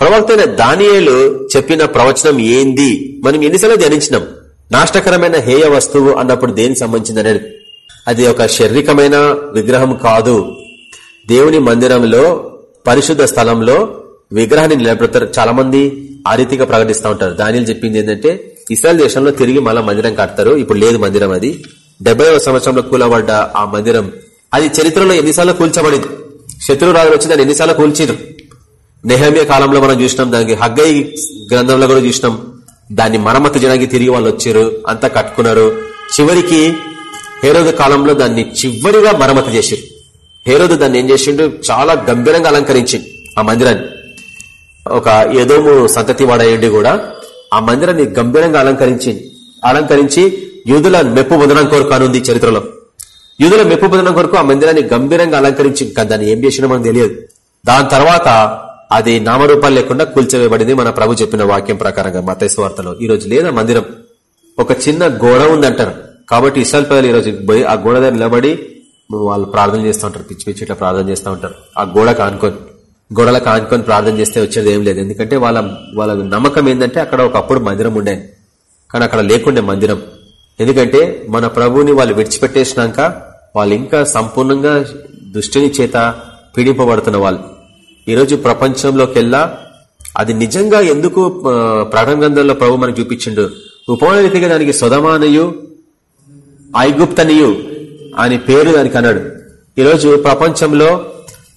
ప్రవక్తైన దానియేలు చెప్పిన ప్రవచనం ఏంది? మనం ఎన్నిసార్లు ధ్యానించినాం. నాష్టకరమైన హేయ వస్తువు అన్నప్పుడు దేనికి సంబంధించింది అనేది? అది ఒక శారీరకమైన విగ్రహం కాదు. దేవుని మందిరంలో పరిశుద్ధ స్థలంలో విగ్రహాన్ని నిలబెడతారు. చాలా మంది ఆ రీతిగా ప్రకటిస్తూ ఉంటారు. దానిని చెప్పింది ఏంటంటే ఇస్రాయల్ దేశంలో తిరిగి మళ్ళా మందిరం కడతారు. ఇప్పుడు లేదు మందిరం అది. డెబ్బై సంవత్సరంలో కూలబడ్డ ఆ మందిరం అది చరిత్రలో ఎన్నిసార్లు కూల్చబడింది. శత్రురాజులు వచ్చి దాన్ని ఎన్నిసార్లు కూల్చిరు నెహమ్య కాలంలో మనం చూసినాం దానికి హగ్గై గ్రంథంలో కూడా చూసినాం. దాన్ని మరమ్మతు జనానికి తిరిగి వాళ్ళు వచ్చారు అంతా కట్టుకున్నారు. చివరికి హేరోద కాలంలో దాన్ని చివరిగా మరమ్మతు చేశారు హేరోదు దాన్ని ఏం చేసిండు? చాలా గంభీరంగా అలంకరించింది ఆ మందిరాన్ని. ఒక ఏదోము సంతతి వాడయ్యండి కూడా ఆ మందిరాన్ని గంభీరంగా అలంకరించింది అలంకరించి యూదుల మెప్పు పొందడం కొరకు అనుంది చరిత్రలో. యూదుల మెప్పు పొందడం కొరకు ఆ మందిరాన్ని గంభీరంగా అలంకరించింది కానీ దాన్ని ఏం చేసినా మనకు తెలియదు. దాని తర్వాత అది నామరూపాలు లేకుండా కూల్చివేయబడింది మన ప్రభు చెప్పిన వాక్యం ప్రకారంగా మతేశ్వార్తలో ఈ రోజు లేదా మందిరం. ఒక చిన్న గోడ ఉందంటారు. కాబట్టి ఇస్రాయల్ ప్రజలు ఈ రోజు పోయి ఆ గోడ దగ్గర నిలబడి వాళ్ళు ప్రార్థన చేస్తూ ఉంటారు పిచ్చి పిచ్చి ఇట్లా ప్రార్థన చేస్తూ ఉంటారు. ఆ గోడ కానుకొని గోడలకు ఆనుకొని ప్రార్థన చేస్తే వచ్చేది ఏం లేదు. ఎందుకంటే వాళ్ళ వాళ్ళ నమ్మకం ఏంటంటే అక్కడ ఒకప్పుడు మందిరం ఉండే. కానీ అక్కడ లేకుండే మందిరం. ఎందుకంటే మన ప్రభువుని వాళ్ళు విడిచిపెట్టేసినాక వాళ్ళు ఇంకా సంపూర్ణంగా దుష్టిని చేత పీడింపబడుతున్న వాళ్ళు. ఈరోజు ప్రపంచంలోకెల్లా అది నిజంగా ఎందుకు ఆ, ప్రభు మనకు చూపించిండు? ఉపమాన రీతిగా దానికి సొదమానయు ఐగుప్తనియు అని పేరు దానికి అన్నాడు. ఈరోజు ప్రపంచంలో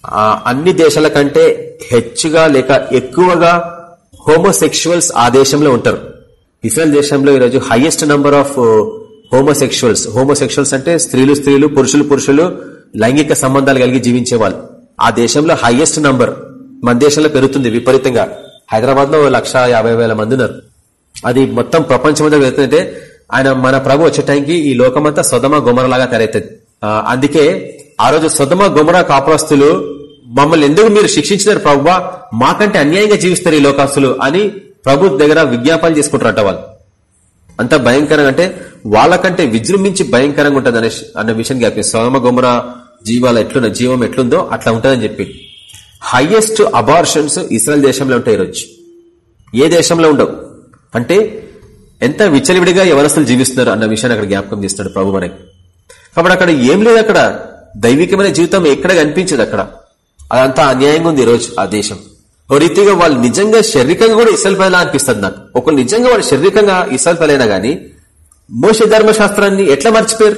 ఆ, అన్ని దేశాల కంటే హెచ్చుగా లేక ఎక్కువగా హోమోసెక్షువల్స్ ఆ దేశంలో ఉంటారు. ఇస్రాయల్ దేశంలో ఈరోజు highest number of homosexuals. Homosexuals అంటే స్త్రీలు స్త్రీలు పురుషులు పురుషులు లైంగిక సంబంధాలు కలిగి జీవించే వాళ్ళు ఆ దేశంలో హైయెస్ట్ నంబర్ మన దేశంలో పెరుగుతుంది విపరీతంగా. హైదరాబాద్లో లక్ష యాభై వేల మంది ఉన్నారు. అది మొత్తం ప్రపంచం అంతా పెరుగుతుందంటే ఆయన మన ప్రభు వచ్చే టైంకి ఈ లోకమంతా సొదమ గుమరలాగా తయారవుతుంది అందుకే ఆ రోజు సొదమ గుమర కాపురస్తులు మమ్మల్ని ఎందుకు మీరు శిక్షించినారు ప్రభువా మాకంటే అన్యాయంగా జీవిస్తారు ఈ లోకాస్తులు అని ప్రభు దగ్గర విజ్ఞాపన చేసుకుంటారట వాళ్ళు. అంత భయంకరంగా అంటే వాళ్ళకంటే విజృంభించి భయంకరంగా ఉంటుంది అనే అన్న విషయం జ్ఞాపకం సోమ గుమర జీవాల ఎట్లున్న జీవం ఎట్లుందో అట్లా ఉంటుందని చెప్పి. హైయెస్ట్ అబార్షన్స్ ఇస్రాయల్ దేశంలో ఉంటాయి ఈరోజు ఏ దేశంలో ఉండవు? అంటే ఎంత విచ్చలివిడిగా ఎవరస్తులు జీవిస్తున్నారు అన్న విషయాన్ని అక్కడ జ్ఞాపకం చేస్తున్నాడు ప్రభు మనకి. కాబట్టి అక్కడ ఏం లేదు అక్కడ. దైవికమైన జీవితం ఎక్కడ కనిపించదు అక్కడ. అదంతా అన్యాయంగా ఉంది ఈరోజు ఆ దేశం. ఓ రీతిగా వాళ్ళు నిజంగా శారీరకంగా కూడా ఇసల్ పైలా అనిపిస్తుంది నాకు. ఒకళ్ళు నిజంగా వాళ్ళు శారీరకంగా ఇసల్ పైలైనా గానీ మోస ధర్మశాస్త్రాన్ని ఎట్లా మర్చిపోయారు?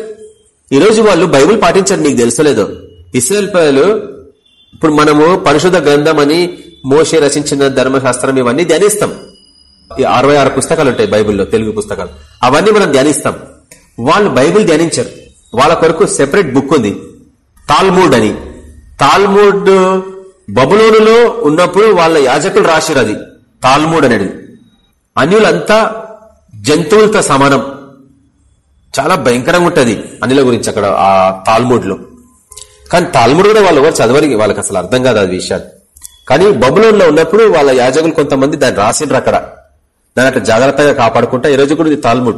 ఈరోజు వాళ్ళు బైబుల్ పాటించారు నీకు తెలుసలేదో? ఇస్రాయల్ ప్రజలు ఇప్పుడు మనము పరిశుద్ధ గ్రంథం అని మోసే రచించిన ధర్మశాస్త్రం ఇవన్నీ ధ్యానిస్తాం. అరవై ఆరు పుస్తకాలు ఉంటాయి బైబిల్లో తెలుగు పుస్తకాలు. అవన్నీ మనం ధ్యానిస్తాం. వాళ్ళు బైబిల్ ధ్యానించారు. వాళ్ళ కొరకు సెపరేట్ బుక్ ఉంది. తాల్మూడ్ అని. తాల్మూడ్ బబులోనులో ఉన్నప్పుడు వాళ్ళ యాజకులు రాసిరు అది. తాల్మూడ్ అనేది. అన్యులంతా జంతువులతో సమానం. చాలా భయంకరంగా ఉంటుంది అనిల గురించి అక్కడ ఆ తాల్మూడ్లో కానీ తాల్మూడ్ కూడా వాళ్ళు ఎవరు చదవరికి వాళ్ళకి అసలు అర్థం కాదు అది విషయాలు. కానీ బబులోన్లో ఉన్నప్పుడు వాళ్ళ యాజకులు కొంతమంది దాన్ని రాసిండ్రు అక్కడ. దాని అట్లా జాగ్రత్తగా కాపాడుకుంటా. ఈ రోజు కూడా ఇది తాల్ముడ్.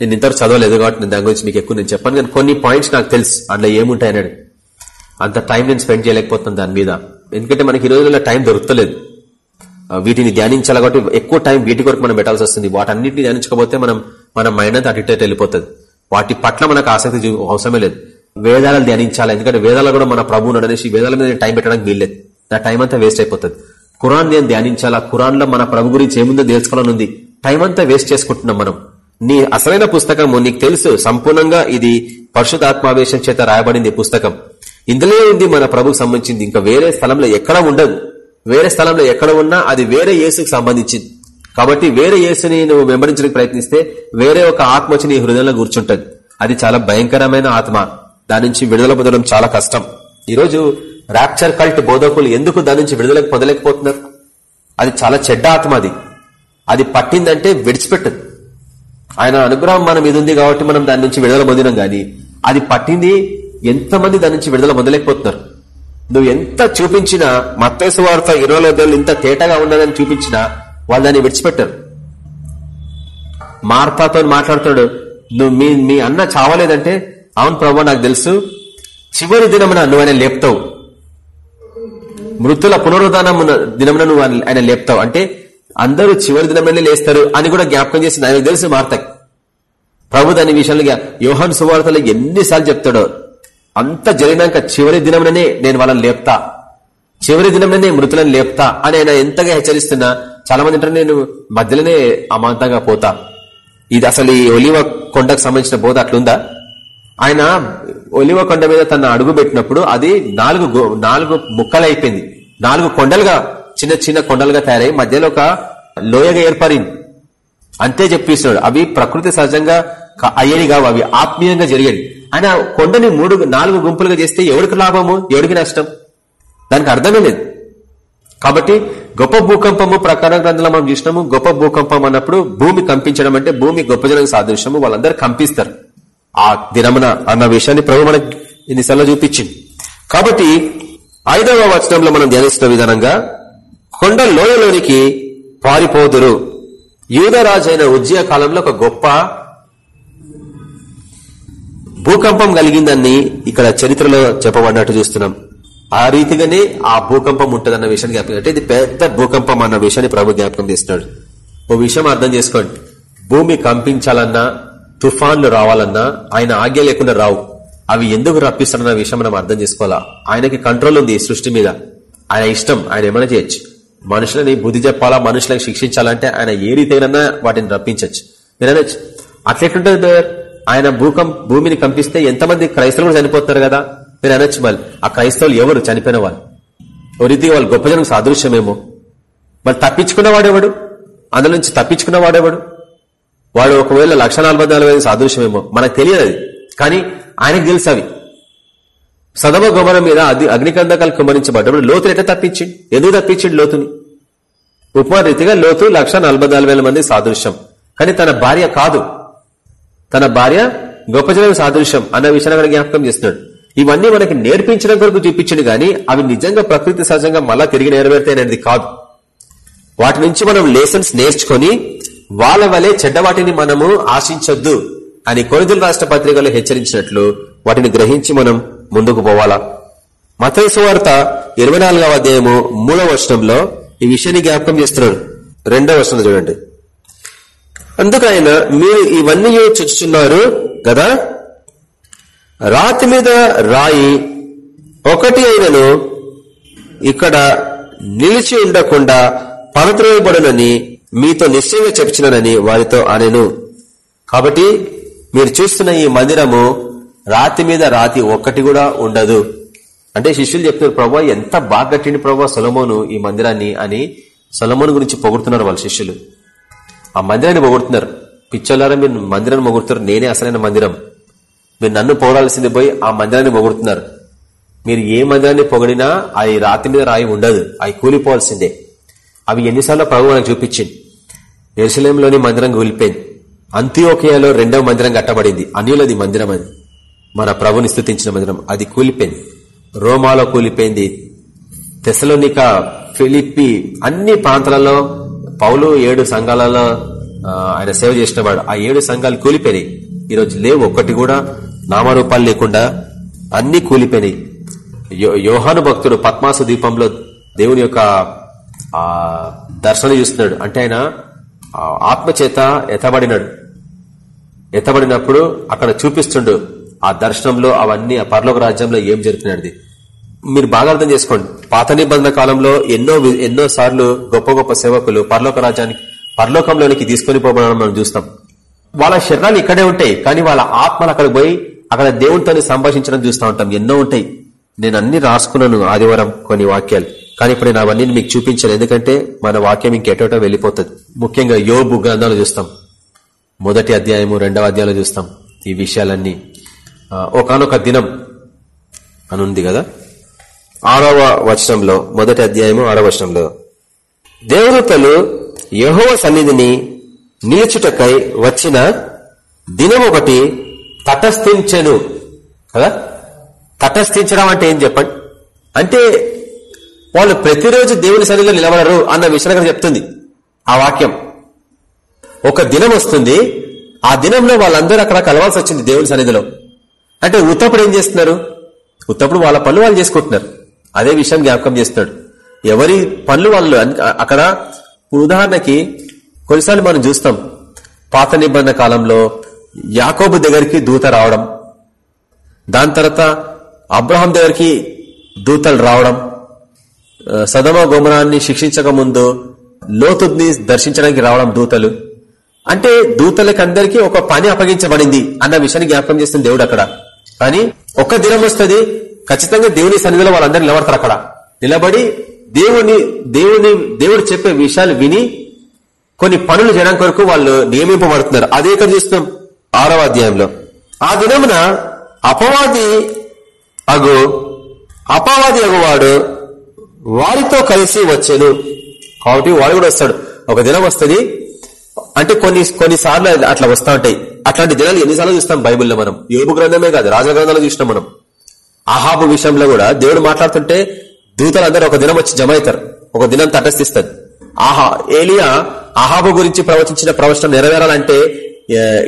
నేను ఇంతవరకు చదవలేదు కాబట్టి నేను దాని గురించి మీకు ఎక్కువ నేను చెప్పాను. కానీ కొన్ని పాయింట్స్ నాకు తెలుసు. అందులో ఏముంటాయన్నాడు అంత టైం నేను స్పెండ్ చేయలేకపోతున్నాను దాని మీద. ఎందుకంటే మనకి ఈ రోజుల్లో టైం దొరుకుతలేదు. వీటిని ధ్యానించాలి కాబట్టి ఎక్కువ టైం వీటి కొరకు మనం పెట్టాల్సి వస్తుంది. వాటన్నిటిని ధ్యానించకపోతే మనం మన మైండ్ అంతా అటు వెళ్ళిపోతుంది. వాటి పట్ల మనకు ఆసక్తి అవసరమే లేదు. వేదాలను ధ్యానించాలి. ఎందుకంటే వేదాలు కూడా మన ప్రభు అనేసి వేదాల మీద టైం పెట్టడానికి వీల్లేదు. నా టైం అంతా వేస్ట్ అయిపోతుంది. ఖురాన్ నేను ధ్యానించాలా? ఖురాన్లో మన ప్రభు గురించి ఏముందో తెలుసుకోవాలనుంది. టైం అంతా వేస్ట్ చేసుకుంటున్నాం మనం. నీ అసలైన పుస్తకము నీకు తెలుసు. సంపూర్ణంగా ఇది పరిశుధాత్మావేశం చేత రాయబడింది పుస్తకం. ఇందులో ఉంది మన ప్రభుకు సంబంధించింది. ఇంకా వేరే స్థలంలో ఎక్కడ ఉండదు. వేరే స్థలంలో ఎక్కడ ఉన్నా అది వేరే యేసుకు సంబంధించింది. కాబట్టి వేరే యేసుని నువ్వు వెంబడించడానికి ప్రయత్నిస్తే వేరే ఒక ఆత్మ వచ్చి నీ హృదయంలో కూర్చుంటది. అది చాలా భయంకరమైన ఆత్మ. దాని నుంచి విడుదల పొందడం చాలా కష్టం. ఈరోజు ర్యాప్చర్ కల్ట్ బోధకులు ఎందుకు దాని నుంచి విడుదలకు పొందలేకపోతున్నారు? అది చాలా చెడ్డ ఆత్మ అది. అది పట్టిందంటే విడిచిపెట్టదు. ఆయన అనుగ్రహం మన మీద ఉంది కాబట్టి మనం దాని నుంచి విడుదల పొందినాం గాని అది పట్టింది ఎంతమంది దాని నుంచి విడుదల పొందలేకపోతున్నారు? నువ్వు ఎంత చూపించినా మత్తేసు వార్త ఇరవై ఇంత తేటగా ఉన్నదని చూపించినా వాళ్ళు దాన్ని విడిచిపెట్టారు. మార్తాతో మాట్లాడుతాడు నువ్వు మీ మీ అన్న చావలేదంటే అవును ప్రభు నాకు తెలుసు. చివరి దినమున నువ్వు ఆయన లేపుతావు. మృతుల పునరుద్ధానం దినమున నువ్వు ఆయన- లేపుతావు. అంటే అందరూ చివరి దినంలోనే లేస్తారు అని కూడా జ్ఞాపకం చేసింది. ఆయనకు తెలిసి మారతాయి ప్రభు దాని విషయంలో యోహాన్ సువార్తలు ఎన్నిసార్లు చెప్తాడో. అంత జరిగినాక చివరి దినంలోనే నేను వాళ్ళని లేపుతా. చివరి దినంలోనే మృతులను లేపుతా అని ఆయన ఎంతగా హెచ్చరిస్తున్నా చాలా మంది నేను మధ్యలోనే అమాంతంగా పోతా. ఇది అసలు ఈ ఒలివ కొండకు సంబంధించిన బోధ అట్లుందా? ఆయన ఒలివ కొండ మీద తన అడుగు పెట్టినప్పుడు అది నాలుగు నాలుగు ముక్కలు అయిపోయింది నాలుగు కొండలుగా చిన్న చిన్న కొండలుగా తయారై మధ్యలో ఒక లోయగా ఏర్పడింది. అంతే చెప్పిస్తున్నాడు. అవి ప్రకృతి సహజంగా క- అయ్యేవి కావు అవి ఆత్మీయంగా జరిగేది ఆయన కొండని మూడు నాలుగు గుంపులుగా చేస్తే ఎవరికి లాభము ఎవరికి నష్టం? దానికి అర్థమే లేదు. కాబట్టి గొప్ప భూకంపము ప్రకారం గ్రంథంలో మనం చూసినాము గొప్ప భూకంపం అన్నప్పుడు భూమి కంపించడం అంటే భూమి గొప్ప జనం సాదృశ్యము వాళ్ళందరూ కంపిస్తారు. ఆ దినమున అన్న విషయాన్ని ప్రభు మనకి ఇన్నిసార్లు చూపించింది. కాబట్టి ఐదవ వచనంలో మనం ధ్యానిస్తున్న విధానంగా కొండ లోయలోనికి పారిపోదురు. యూదరాజైన ఉజ్జయ కాలంలో ఒక గొప్ప భూకంపం కలిగిందని ఇక్కడ చరిత్రలో చెప్పబడినట్టు చూస్తున్నాం. ఆ రీతిగానే ఆ భూకంపం ఉంటుందన్న విషయాన్ని జ్ఞాపకం అంటే ఇది పెద్ద భూకంపం అన్న విషయాన్ని ప్రభు జ్ఞాపకం చేస్తున్నాడు. ఓ విషయం అర్థం చేసుకోండి. భూమి కంపించాలన్నా తుఫాన్లు రావాలన్నా ఆయన ఆజ్ఞ లేకుండా రావు. అవి ఎందుకు రప్పిస్తాడన్న విషయం మనం అర్థం చేసుకోవాలా? ఆయనకి కంట్రోల్ ఉంది సృష్టి మీద. ఆయన ఇష్టం ఆయన ఏమైనా చేయొచ్చు. మనుషులని బుద్ధి చెప్పాలా? మనుషులకు శిక్షించాలంటే ఆయన ఏ రీతిగానైనా వాటిని రప్పించవచ్చు మీరు అట్లెట్లుంటుంది బ్రదర్? ఆయన భూకం భూమిని కంపిస్తే ఎంతమంది క్రైస్తవులు కూడా చనిపోతున్నారు కదా? మీరు. అనొచ్చు మళ్ళీ ఆ క్రైస్తవులు ఎవరు? చనిపోయిన వాళ్ళు. ఓ రీతిగా వాళ్ళు గొప్ప జనం సాదృశ్యమేమో. మరి తప్పించుకున్న వాడేవాడు అందులో నుంచి తప్పించుకున్న వాడేవాడు వాడు ఒకవేళ లక్ష నలభై నాలుగు సాదృశ్యమేమో మనకు తెలియదు. కానీ ఆయనకు తెలుసు అవి. సదమ గోమరం మీద అది అగ్నికందకాలు కుమరించబడ్డప్పుడు లోతుని ఎట్లా తప్పించిండు ఎందుకు తప్పించిండు లోతుని? ఉపమా రీతిగా లోతు లక్ష నాలుగు వేల మంది సాదృశ్యం. కానీ తన భార్య కాదు. తన భార్య గొప్ప జనం సాదృశ్యం అన్న విషయాన్ని జ్ఞాపకం చేస్తున్నాడు. ఇవన్నీ మనకి నేర్పించడం కొరకు చూపించింది గాని అవి నిజంగా ప్రకృతి సహజంగా మళ్ళా తిరిగి నెరవేరుతాయి అనేది కాదు. వాటి నుంచి మనం లెసన్స్ నేర్చుకొని వాళ్ళ వలె చెడ్డవాటిని మనము ఆశించొద్దు అని కొనుదల రాష్ట్ర పత్రికలో హెచ్చరించినట్లు వాటిని గ్రహించి మనం ముందుకు పోవాలా? మతైసు వార్త ఇరవై నాలుగవ అధ్యాయము మూడవ వర్షంలో ఈ విషయాన్ని జ్ఞాపకం చేస్తున్నాడు రెండవ వర్షంలో చూడండి. అందుకైన మీరు ఇవన్నీ చూచుచున్నారు కదా? రాతి మీద రాయి ఒకటి అయినను ఇక్కడ నిలిచి ఉండకుండా పరద్రోయబడునని మీతో నిశ్చయంగా చెప్తున్నానని వారితో అనెను. కాబట్టి మీరు చూస్తున్న ఈ మందిరము రాతి మీద రాతి ఒక్కటి కూడా ఉండదు. అంటే శిష్యులు చెప్తున్నారు ప్రభా ఎంత బాగా కట్టిండి ప్రభా సొలమోను ఈ మందిరాన్ని అని సొలమోను గురించి పొగుడుతున్నారు వాళ్ళ శిష్యులు. ఆ మందిరాన్ని పొగుడుతున్నారు. పిచ్చోళ్ళారా మీరు మందిరాన్ని పొగుడుతారు నేనే అసలైన మందిరం. మీరు నన్ను పొగడాల్సింది పోయి ఆ మందిరాన్ని పొగుడుతున్నారు. మీరు ఏ మందిరాన్ని పొగిడినా అది రాతి మీద రాయి ఉండదు. అవి కూలిపోవాల్సిందే. అవి ఎన్నిసార్లు ప్రభు మనకు చూపించింది. ఎరుసలేంలోని మందిరం కూలిపోయింది. అంత్యోకియాలో రెండవ మందిరం కట్టబడింది. అన్యులది మందిరం అది. మన ప్రభుని స్థుతించిన మందిరం. అది కూలిపోయింది. రోమాలో కూలిపోయింది. తెసలోనిక ఫిలిప్పి అన్ని ప్రాంతాలలో పౌలు ఏడు సంఘాలలో ఆయన సేవ చేసినవాడు. ఆ ఏడు సంఘాలు కూలిపోయినాయి. ఈరోజు లేవు. ఒక్కటి కూడా నామరూపాలు లేకుండా అన్ని కూలిపోయినాయి. యోహాను భక్తుడు పద్మాసు ద్వీపంలో దేవుని యొక్క ఆ దర్శనం చూస్తున్నాడు. అంటే ఆయన ఆత్మచేత ఎత్తబడినాడు. ఎత్తబడినప్పుడు అక్కడ చూపిస్తుండు ఆ దర్శనంలో అవన్నీ ఆ పర్లోక రాజ్యంలో ఏం జరుగుతున్నది మీరు బాగా అర్థం చేసుకోండి. పాత నిబంధన కాలంలో ఎన్నో వి- ఎన్నో సార్లు గొప్ప గొప్ప సేవకులు పరలోక రాజ్యానికి పరలోకంలోనికి తీసుకుని పోవడం మనం చూస్తాం. వాళ్ళ శరీరాలు ఇక్కడే ఉంటాయి కానీ వాళ్ళ ఆత్మలు అక్కడికి పోయి అక్కడ దేవునితో సంభాషించడం చూస్తూ ఉంటాం. ఎన్నో ఉంటాయి. నేను అన్ని రాసుకున్నాను ఆదివారం కొన్ని వాక్యాలు. కానీ ఇప్పుడు నేను అవన్నీ మీకు చూపించాను. ఎందుకంటే మన వాక్యం ఇంకెటోటో వెళ్ళిపోతుంది. ముఖ్యంగా యోబు గ్రంథాలు చూస్తాం. మొదటి అధ్యాయము రెండవ అధ్యాయంలో చూస్తాం ఈ విషయాలన్నీ. ఒకనొక దినం అని ఉంది కదా? ఆరవ వచనంలో మొదటి అధ్యాయము ఆరవ వచనంలో. దేవదూతలు యహోవ సన్నిధిని నిలుచుటకై వచ్చిన దినం ఒకటి తటస్థించెను. కదా? తటస్థించడం అంటే ఏం చెప్పండి? అంటే వాళ్ళు ప్రతిరోజు దేవుని సన్నిధిలో నిలబడరు అన్న విషయాన్ని అక్కడ చెప్తుంది. ఆ వాక్యం. ఒక దినం వస్తుంది. ఆ దినంలో వాళ్ళందరూ అక్కడ కలవాల్సి వచ్చింది దేవుని సన్నిధిలో. అంటే ఉత్తప్పుడు ఏం చేస్తున్నారు? ఉత్తప్పుడు వాళ్ళ పనులు వాళ్ళు చేసుకుంటున్నారు. అదే విషయం జ్ఞాపకం చేస్తున్నాడు. ఎవరి పనులు వాళ్ళు అక్కడ ఉదాహరణకి కొన్నిసార్లు మనం చూస్తాం. పాత నిబంధన కాలంలో యాకోబు దగ్గరికి దూత రావడం. దాని తర్వాత అబ్రహాం దగ్గరికి దూతలు రావడం. సదమ గోమరాన్ని శిక్షించక ముందు లోతుని దర్శించడానికి రావడం దూతలు. అంటే దూతలకి అందరికీ ఒక పని అప్పగించబడింది అన్న విషయాన్ని జ్ఞాపకం చేస్తుంది దేవుడు అక్కడ. కానీ ఒక్క దినం వస్తుంది ఖచ్చితంగా దేవుని సన్నిధిలో వాళ్ళందరూ నిలబడతారు అక్కడ. నిలబడి దేవుని దేవుని దేవుడు చెప్పే విషయాలు విని కొన్ని పనులు చేయడం కొరకు వాళ్ళు నియమింపబడుతున్నారు. అదే ఇక్కడ చూస్తున్నాం? ఆరవ అధ్యాయంలో. ఆ దినమున అపవాది అగు అపవాది అగువాడు వారితో కలిసి వచ్చేను. కాబట్టి వాడు కూడా వస్తాడు. ఒక దినం వస్తుంది. అంటే కొన్ని కొన్నిసార్లు అట్లా వస్తా ఉంటాయి. అట్లాంటి దినాలు ఎన్నిసార్లు చూస్తాం బైబిల్లో మనం. ఏబు గ్రంథమే కాదు రాజ గ్రంథాలు చూసినాం మనం. అహాబు విషయంలో కూడా దేవుడు మాట్లాడుతుంటే దూతలందరూ ఒక దినం వచ్చి జమ అవుతారు ఒక దినం తటస్థిస్తుంది ఆహా ఏలియా అహాబు గురించి ప్రవచించిన ప్రవచనం నెరవేరాలంటే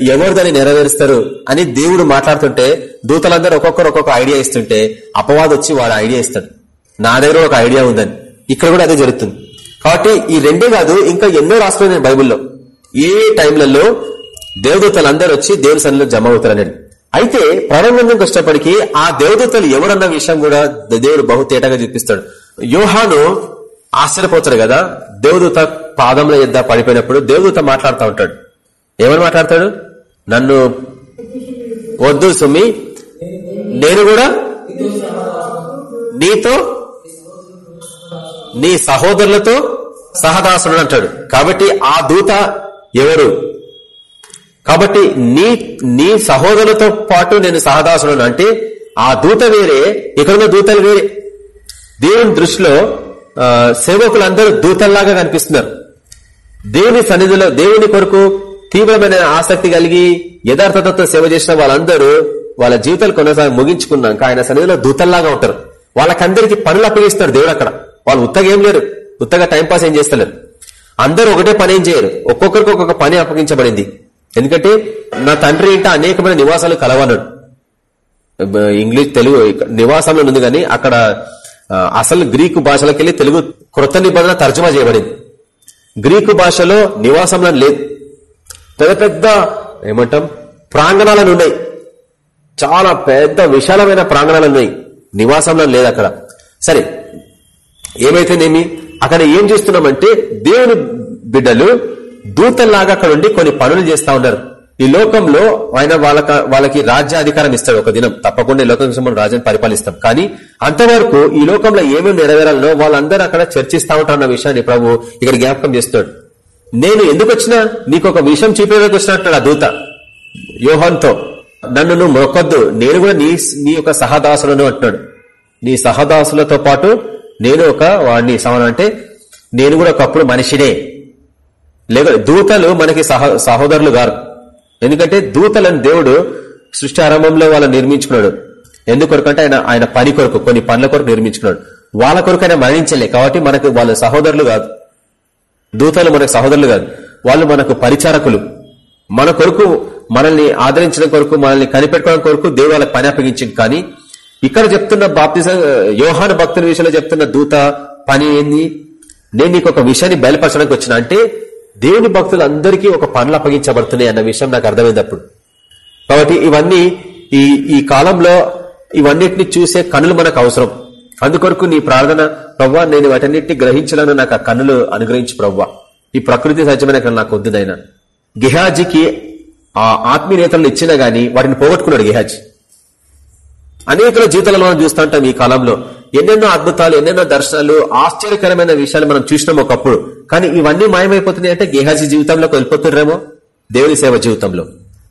ఎవరు దాన్ని నెరవేరుస్తారు అని దేవుడు మాట్లాడుతుంటే దూతలందరూ ఒక్కొక్కరు ఒక్కొక్క ఐడియా ఇస్తుంటే అపవాదం వచ్చి వాడు ఐడియా ఇస్తాడు. నా దగ్గర ఒక ఐడియా ఉందని. ఇక్కడ కూడా అదే జరుగుతుంది. కాబట్టి ఈ రెండే కాదు ఇంకా ఎన్నో రాసుకున్నాయి బైబిల్లో. ఏ టైంలలో దేవదూతలందరూ వచ్చి దేవుని సన్నిలో జమ అవుతారు అనేది అయితే ప్రారంభంలోకి వచ్చేటప్పటికి ఆ దేవదూతలు ఎవరన్న విషయం కూడా దేవుడు బహు తేటగా చూపిస్తాడు. యోహాను ఆశ్చర్యపోతాడు కదా దేవదూత పాదంలో ఎద్ద పడిపోయినప్పుడు దేవదూత మాట్లాడుతూ ఉంటాడు. ఏమని మాట్లాడతాడు? నన్ను వద్దు సుమి నేను కూడా నీతో నీ సహోదరులతో సహదాసుడు అంటాడు. కాబట్టి ఆ దూత ఎవరు? కాబట్టి నీ నీ సహోదరులతో పాటు నేను సహదాసుడు అంటే ఆ దూత వేరే ఇక్కడున్న దూతలు వేరే. దేవుని దృష్టిలో ఆ, సేవకులందరూ దూతల్లాగా కనిపిస్తున్నారు. దేవుని సన్నిధిలో దేవుని కొరకు తీవ్రమైన ఆసక్తి కలిగి యథార్థతతో సేవ చేసిన వాళ్ళందరూ వాళ్ళ జీవితాలు కొనసాగి ముగించుకున్నాక ఆయన సన్నిధిలో దూతల్లాగా ఉంటారు. వాళ్ళకందరికీ పనులు అప్పగిస్తారు దేవుడు అక్కడ. వాళ్ళు ఉత్తగా ఏం లేరు. ఉత్తగా టైంపాస్ ఏం చేస్తలేరు. అందరూ ఒకటే పని ఏం చేయరు. ఒక్కొక్కరికి ఒక్కొక్క పని అప్పగించబడింది. ఎందుకంటే నా తండ్రి ఇంట అనేకమైన నివాసాలు కలవన్నాడు ఇంగ్లీష్ తెలుగు నివాసంలో ఉంది కానీ అక్కడ అసలు గ్రీకు భాషలోకి వెళ్ళి తెలుగు క్రొత్త నిబంధన తర్జుమా చేయబడింది. గ్రీకు భాషలో నివాసంలో లేదు. పెద్ద పెద్ద ఏమంటాం? ప్రాంగణాలను ఉన్నాయి. చాలా పెద్ద విశాలమైన ప్రాంగణాలు ఉన్నాయి. నివాసంలో లేదు అక్కడ. సరే ఏమైతేనేమి అక్కడ ఏం చేస్తున్నామంటే దేవుని బిడ్డలు దూతల్లాగా అక్కడ ఉండి కొన్ని పనులు చేస్తా ఉన్నారు. ఈ లోకంలో ఆయన వాళ్ళక వాళ్ళకి రాజ్యాధికారం ఇస్తాడు ఒక దినం. తప్పకుండా ఈ లోకం మనం రాజ్యాన్ని పరిపాలిస్తాం. కానీ అంతవరకు ఈ లోకంలో ఏమేమి నెరవేరాలనో వాళ్ళందరూ అక్కడ చర్చిస్తా ఉంటారు అన్న విషయాన్ని ప్రభు ఇక్కడ జ్ఞాపకం చేస్తాడు. నేను ఎందుకు వచ్చినా? నీకు ఒక విషయం చూపించడానికి వచ్చినట్టు ఆ దూత. యోహంతో నన్ను నువ్వు మొక్కొద్దు నేను కూడా నీ నీ యొక్క సహదాసులను అంటున్నాడు. నీ సహదాసులతో పాటు నేను ఒక వాడిని సమానం అంటే నేను కూడా ఒకప్పుడు మనిషినే. లేక దూతలు మనకి సహోదరులు గారు ఎందుకంటే దూతలను దేవుడు సృష్టి ఆరంభంలో వాళ్ళని నిర్మించుకున్నాడు. ఎందుకొరకంటే ఆయన ఆయన పని కొరకు కొన్ని పనుల కొరకు నిర్మించుకున్నాడు. వాళ్ళ కొరకు ఆయన మరణించలే. కాబట్టి మనకు వాళ్ళ సహోదరులు కాదు. దూతలు మనకు సహోదరులు కాదు. వాళ్ళు మనకు పరిచారకులు. మన కొరకు మనల్ని ఆదరించడం కొరకు మనల్ని కనిపెట్టుకోవడం కొరకు దేవుడు వాళ్ళకి పని అప్పగించింది. కానీ ఇక్కడ చెప్తున్న బాప్తిజ యోహాను భక్తుల విషయంలో చెప్తున్న దూత పని ఏంది? నేను నీకు ఒక విషయాన్ని బయలుపరచడానికి వచ్చిన అంటే దేవుని భక్తులందరికీ ఒక పనులు అప్పగించబడుతున్నాయి అన్న విషయం నాకు అర్థమైంది అప్పుడు. కాబట్టి ఇవన్నీ ఈ ఈ కాలంలో ఇవన్నిటిని చూసే కనులు మనకు అవసరం. అందుకొరకు నీ ప్రార్థన ప్రవ్వా నేను వాటన్నిటిని గ్రహించాలని నాకు ఆ కన్నులు అనుగ్రహించి ప్రవ్వా. ఈ ప్రకృతి సహజమైన కన్ను నాకు వద్దునైనా గిహాజీకి ఆ ఆత్మీయతలను ఇచ్చినా గాని వాటిని పోగొట్టుకున్నాడు గిహాజీ. అనేకల జీవితాలను మనం చూస్తుంటాం ఈ కాలంలో. ఎన్నెన్నో అద్భుతాలు ఎన్నెన్నో దర్శనాలు ఆశ్చర్యకరమైన విషయాలు మనం చూసినాం ఒకప్పుడు. కానీ ఇవన్నీ మాయమైపోతున్నాయి అంటే గేహాజీ జీవితంలోకి వెళ్ళిపోతున్నారేమో? దేవుని సేవ జీవితంలో.